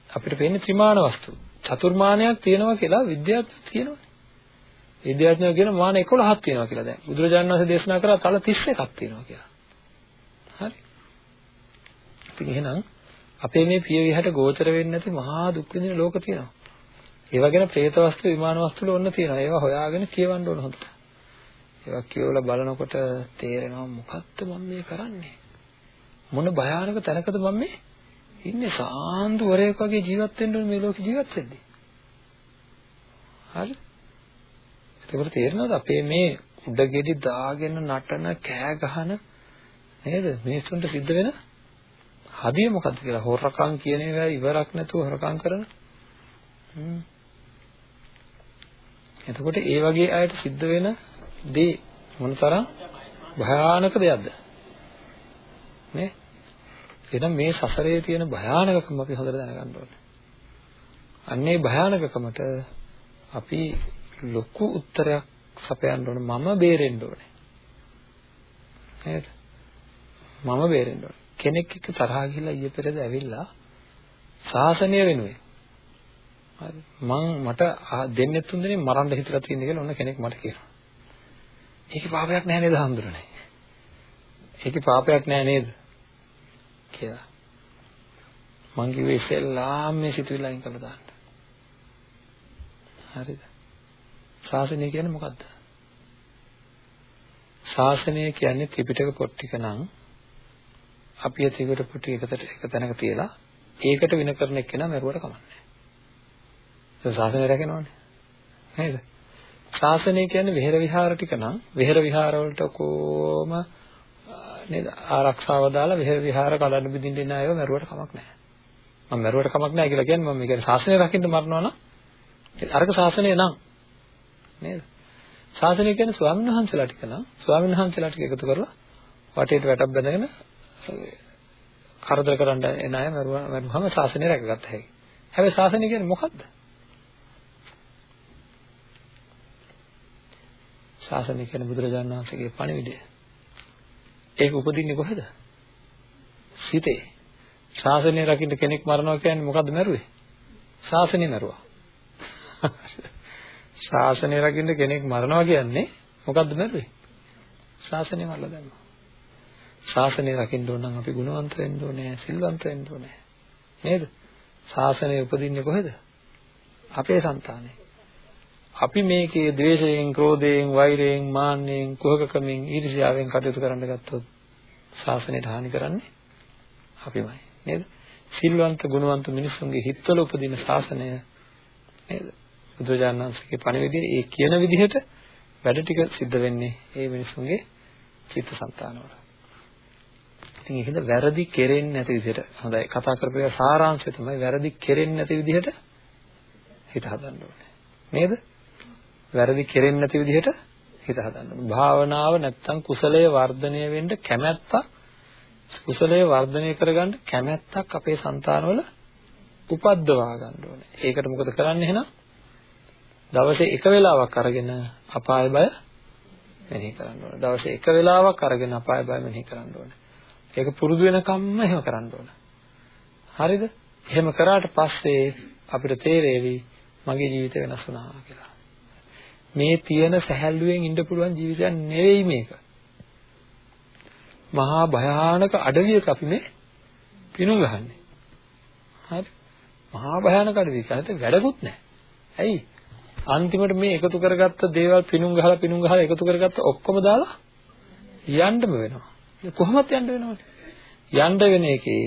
අපිට පේන්නේ ත්‍රිමාන වස්තු. චතුර්මානයක් තියෙනවා කියලා විද්‍යාඥයෝ කියනවා. විද්‍යාඥයෝ කියන මාන 11ක් තියෙනවා කියලා දැන්. බුදුරජාණන් වහන්සේ දේශනා කරා තල 31ක් තියෙනවා කියලා. හරි. ඉතින් එහෙනම් අපේ මේ පිය විහට ගෝචර වෙන්නේ නැති මහා දුක් විඳින ලෝක තියෙනවා. ඒවා ගැන പ്രേත වස්තු විමාන වස්තු වල ඔන්න තියෙනවා. ඒවා හොයාගෙන කියවන්න ඕන හොඳට. ඒවා කියවලා බලනකොට තේරෙනවා මොකද්ද මම මේ කරන්නේ? මොන භයානක තැනකද මම මේ ඉන්නේ? සාන්දු වරයෙක් වගේ ජීවත් වෙන්න ඕනේ මේ ලෝකේ ජීවත් වෙද්දී. හරි? ඒකට තේරෙනවද අපේ මේ උඩගෙඩි දාගෙන නටන කෑ ගහන නේද මිනිස්සුන්ට සිද්ධ වෙන හදිය මොකද්ද කියලා හොරකම් කියන ඒවා ඉවරක් නැතුව හොරකම් කරන එතකොට ඒ වගේ අයට සිද්ධ වෙන දේ මොනතරම් භයානක දෙයක්ද? නේ? එහෙනම් මේ සසරේ තියෙන භයානකකම අපි හොඳට දැනගන්න ඕනේ. අන්නේ භයානකකමට අපි ලොකු උත්තරයක් සපයන්න ඕනේ. මම බේරෙන්න ඕනේ. නේද? මම බේරෙන්න ඕනේ. කෙනෙක් එක්ක තරහා ගිහිල්ලා ඊයේ පෙරේද ඇවිල්ලා ශාසනය වෙනුවෙන් හරි. මං මට දෙන්නේ තුන් දෙනෙක් මරන්න හිතලා තියෙන කියලා ඔන්න කෙනෙක් මට කියනවා. ඒකේ පාපයක් නැහැ නේද හඳුරන්නේ? ඒකේ පාපයක් නැහැ නේද? කියලා. මං කිව්වේ ඉස්සෙල්ලාම මේ සිතුවිල්ල අයින් කරලා දාන්න. හරිද? ශාසනය කියන්නේ මොකද්ද? ශාසනය කියන්නේ ත්‍රිපිටක පොත් ටික නම් අපි ඒ ත්‍රිපිටක පොත් ටික එකට එක තැනක තියලා ඒකට වින කරන එක්කෙනා මරුවට කමන්නේ. ඒක ශාසනය රැකෙනවනේ. නේද? ශාසනය කියන්නේ විහෙර විහාර ටික නම් විහෙර විහාර වලට කොහොම නේද ආරක්ෂාව දාලා විහෙර විහාර කඩන්න බින්දින්න ඉන්න අයව මරුවට කමක් නැහැ. මම මරුවට කමක් නැහැ කියලා කියන්නේ මම කියන්නේ ශාසනය රකින්න මරනවා නම් අරක ශාසනය නම් නේද? ශාසනය කියන්නේ ස්වාමීන් වහන්සේලා ටික නම් ස්වාමීන් වහන්සේලා ටික එකතු කරලා වටේට වැටක් බැඳගෙන කරදර කරන්න එන අය මරුවම ශාසනය රැකගත්ත හැකි. හැබැයි ශාසනය කියන්නේ මොකද්ද? ශාසනය කියන්නේ බුදුරජාණන් වහන්සේගේ පණිවිඩය. ඒක උපදින්නේ කොහෙද? සිතේ. ශාසනය රකින්න කෙනෙක් මරනවා කියන්නේ මොකද්ද මරුවේ? ශාසනය මරුවා. ශාසනය රකින්න කෙනෙක් මරනවා කියන්නේ මොකද්ද මරුවේ? ශාසනය මරලා දැම්මා. ශාසනය රකින්න ඕන නම් අපි ගුණවන්ත වෙන්න ඕනේ, සිල්වන්ත වෙන්න ඕනේ. නේද? ශාසනය උපදින්නේ කොහෙද? අපේ సంతානේ. අපි මේකේ ද්වේෂයෙන්, ක්‍රෝධයෙන්, වෛරයෙන්, මාන්නයෙන්, කුහකකමින්, ඊර්ෂ්‍යාවෙන් කටයුතු කරන්න ගත්තොත් ශාසනයට හානි කරන්නේ අපිමයි. නේද? සිල්වන්ත, ගුණවන්ත මිනිසුන්ගේ හිතවල උපදින ශාසනය නේද? බුදුරජාණන් වහන්සේගේ පණිවිඩය ඒ කියන විදිහට වැඩ ටික සිද්ධ වෙන්නේ ඒ මිනිසුන්ගේ චිත්තසංතානවල. ඉතින් ඒකද වැරදි කෙරෙන්නේ නැති විදිහට හොඳයි කතා කරපේ සාරාංශය තමයි වැරදි කෙරෙන්නේ නැති විදිහට හිත හදන්න ඕනේ. නේද? වැරදි කෙරෙන්නේ නැති විදිහට හිත හදන්න ඕනේ. භාවනාව නැත්තම් කුසලයේ වර්ධනය වෙන්න කැමැත්තක් කුසලයේ වර්ධනය කරගන්න කැමැත්තක් අපේ సంతානවල උපද්දවා ගන්න ඕනේ. ඒකට මොකද කරන්නේ එහෙනම්? දවසේ එක වෙලාවක් අරගෙන අපාය බය මෙනෙහි කරන්න ඕනේ. දවසේ එක වෙලාවක් අරගෙන අපාය බය මෙනෙහි කරන්න ඕනේ. ඒක පුරුදු වෙනකම්ම එහෙම කරන්න ඕන. හරිද? එහෙම කරාට පස්සේ අපිට තේරෙවි මගේ ජීවිතය වෙනස් වුණා කියලා. මේ තියෙන සැහැල්ලුවෙන් ඉන්න පුළුවන් ජීවිතයක් නෙවෙයි මේක. මහා භයානක අඩවියක අපි මේ පිණුම් ගහන්නේ. හරි? මහා භයානක අඩවියක. නැත්නම් වැඩකුත් නැහැ. ඇයි? අන්තිමට මේ එකතු කරගත්ත දේවල් පිණුම් ගහලා පිණුම් ගහලා එකතු කරගත්ත ඔක්කොම දාලා යන්නම වෙනවා. කොහොමද යන්න වෙනවද? යන්න වෙන එකේ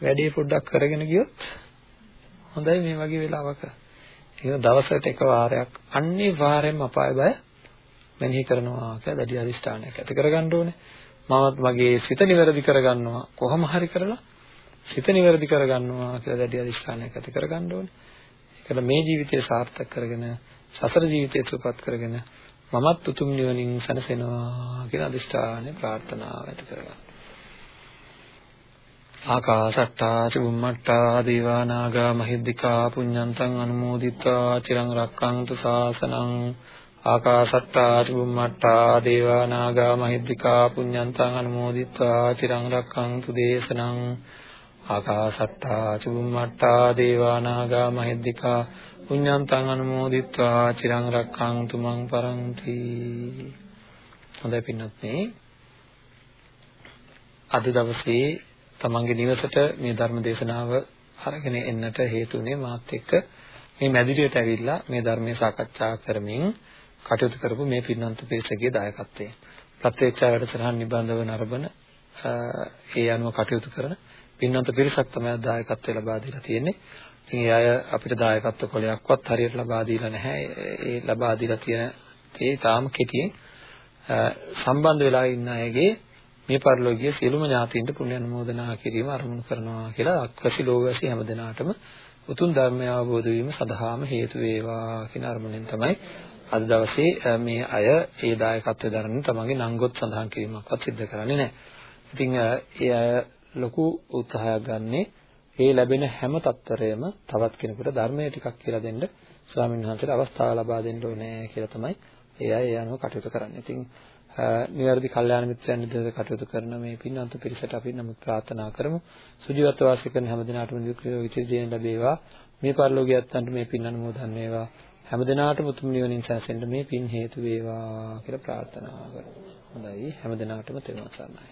වැඩේ පොඩ්ඩක් කරගෙන ගියොත් හොඳයි මේ වගේ වෙලාවක. ඒක දවසකට එක වාරයක් අනිවාර්යයෙන්ම අපාය බය මෙනෙහි කරනවා කියලා දැඩි අදිෂ්ඨානයක් ඇති කරගන්න ඕනේ. මමත් මගේ සිත නිවැරදි කරගන්නවා කොහොම හරි කරලා සිත නිවැරදි කරගන්නවා කියලා දැඩි අදිෂ්ඨානයක් ඇති කරගන්න ඕනේ. ඒකල මේ ජීවිතය සාර්ථක කරගෙන සසර ජීවිතය සුවපත් කරගෙන මමත් උතුම් නිවනින් සැනසෙනවා කියන අදිෂ්ඨානය ප්‍රාර්ථනාව ඇති කරගන්න. ආකාසට්ටා චුම්මට්ටා දේවා නාග මහිද්దికා පුඤ්ඤන්තං අනුමෝදිත්වා චිරං රක්ඛන්තු ශාසනං ආකාසට්ටා චුම්මට්ටා දේවා නාග මහිද්దికා පුඤ්ඤන්තං අනුමෝදිත්වා චිරං රක්ඛන්තු දේශනං ආකාසට්ටා චුම්මට්ටා දේවා නාග මහිද්దికා පුඤ්ඤන්තං අනුමෝදිත්වා චිරං රක්ඛන්තු මං පරන්ති. හොඳයි පින්වත්නි. අද දවසේ තමන්ගේ නිවසට මේ ධර්ම දේශනාව අරගෙන එන්නට හේතුුනේ මාත් එක්ක මේ මැදිරියට ඇවිල්ලා මේ ධර්මයේ සාකච්ඡා කරමින් කටයුතු කරපු මේ පින්වන්ත පිරිසගේ දායකත්වයෙන් ප්‍රත්‍යක්ෂ වැඩසටහන් නිබඳව නරඹන ඒ අනුව කටයුතු කරන පින්වන්ත පිරිසක් තමයි දායකත්වය ලබා දීලා තියෙන්නේ. ඉතින් ඒ අය අපිට දායකත්ව කොලයක්වත් හරියට ලබා දීලා නැහැ. ඒ ලබා දීලා තියෙන ඒ තාම කෙටියෙන් සම්බන්ධ වෙලා ඉන්න අයගේ මේ පරිලෝකීය සියලුම ඥාතීන්ට පුණ්‍ය අනුමෝදනා කිරීම අරමුණු කරනවා කියලා අක්වැසි ලෝකවාසී හැමදෙනාටම උතුම් ධර්මය අවබෝධ වීම සඳහාම හේතු වේවා කියන අරමුණෙන් තමයි අද දවසේ මේ අය ඒ දායකත්වය දරන තමන්ගේ නංගොත් සඳහන් කිරීමක්වත් සිදු කරන්නේ නැහැ. ඉතින් ඒ අය ලොකු උත්සාහයක් ගන්නේ ඒ ලැබෙන හැම තත්පරයම තවත් කෙනෙකුට ධර්මය ටිකක් කියලා දෙන්න ස්වාමීන් වහන්සේට අවස්ථාව ලබා දෙන්න ඕනේ කියලා තමයි ඒ අය ඒ අනුව කටයුතු කරන්නේ. ඉතින් නිවැරදි කල්යාණ මිත්‍රයන් විදිහට කටයුතු කරන මේ පින්වන්ත පිරිසට අපි නමුත් ප්‍රාර්ථනා කරමු. සුජීවත්ව වාසය කරන හැම දිනාටම නිරුක්තිය ජීවන ලැබේවා. මේ පරිලෝකියත්තන්ට මේ පින් අනුමෝදන් වේවා. හැම දිනාටම උතුම් නිවනින් සැනසෙන්න මේ පින් හේතු වේවා කියලා ප්‍රාර්ථනා කරමු. හොඳයි හැම දිනාටම තෙරුවන් සරණයි.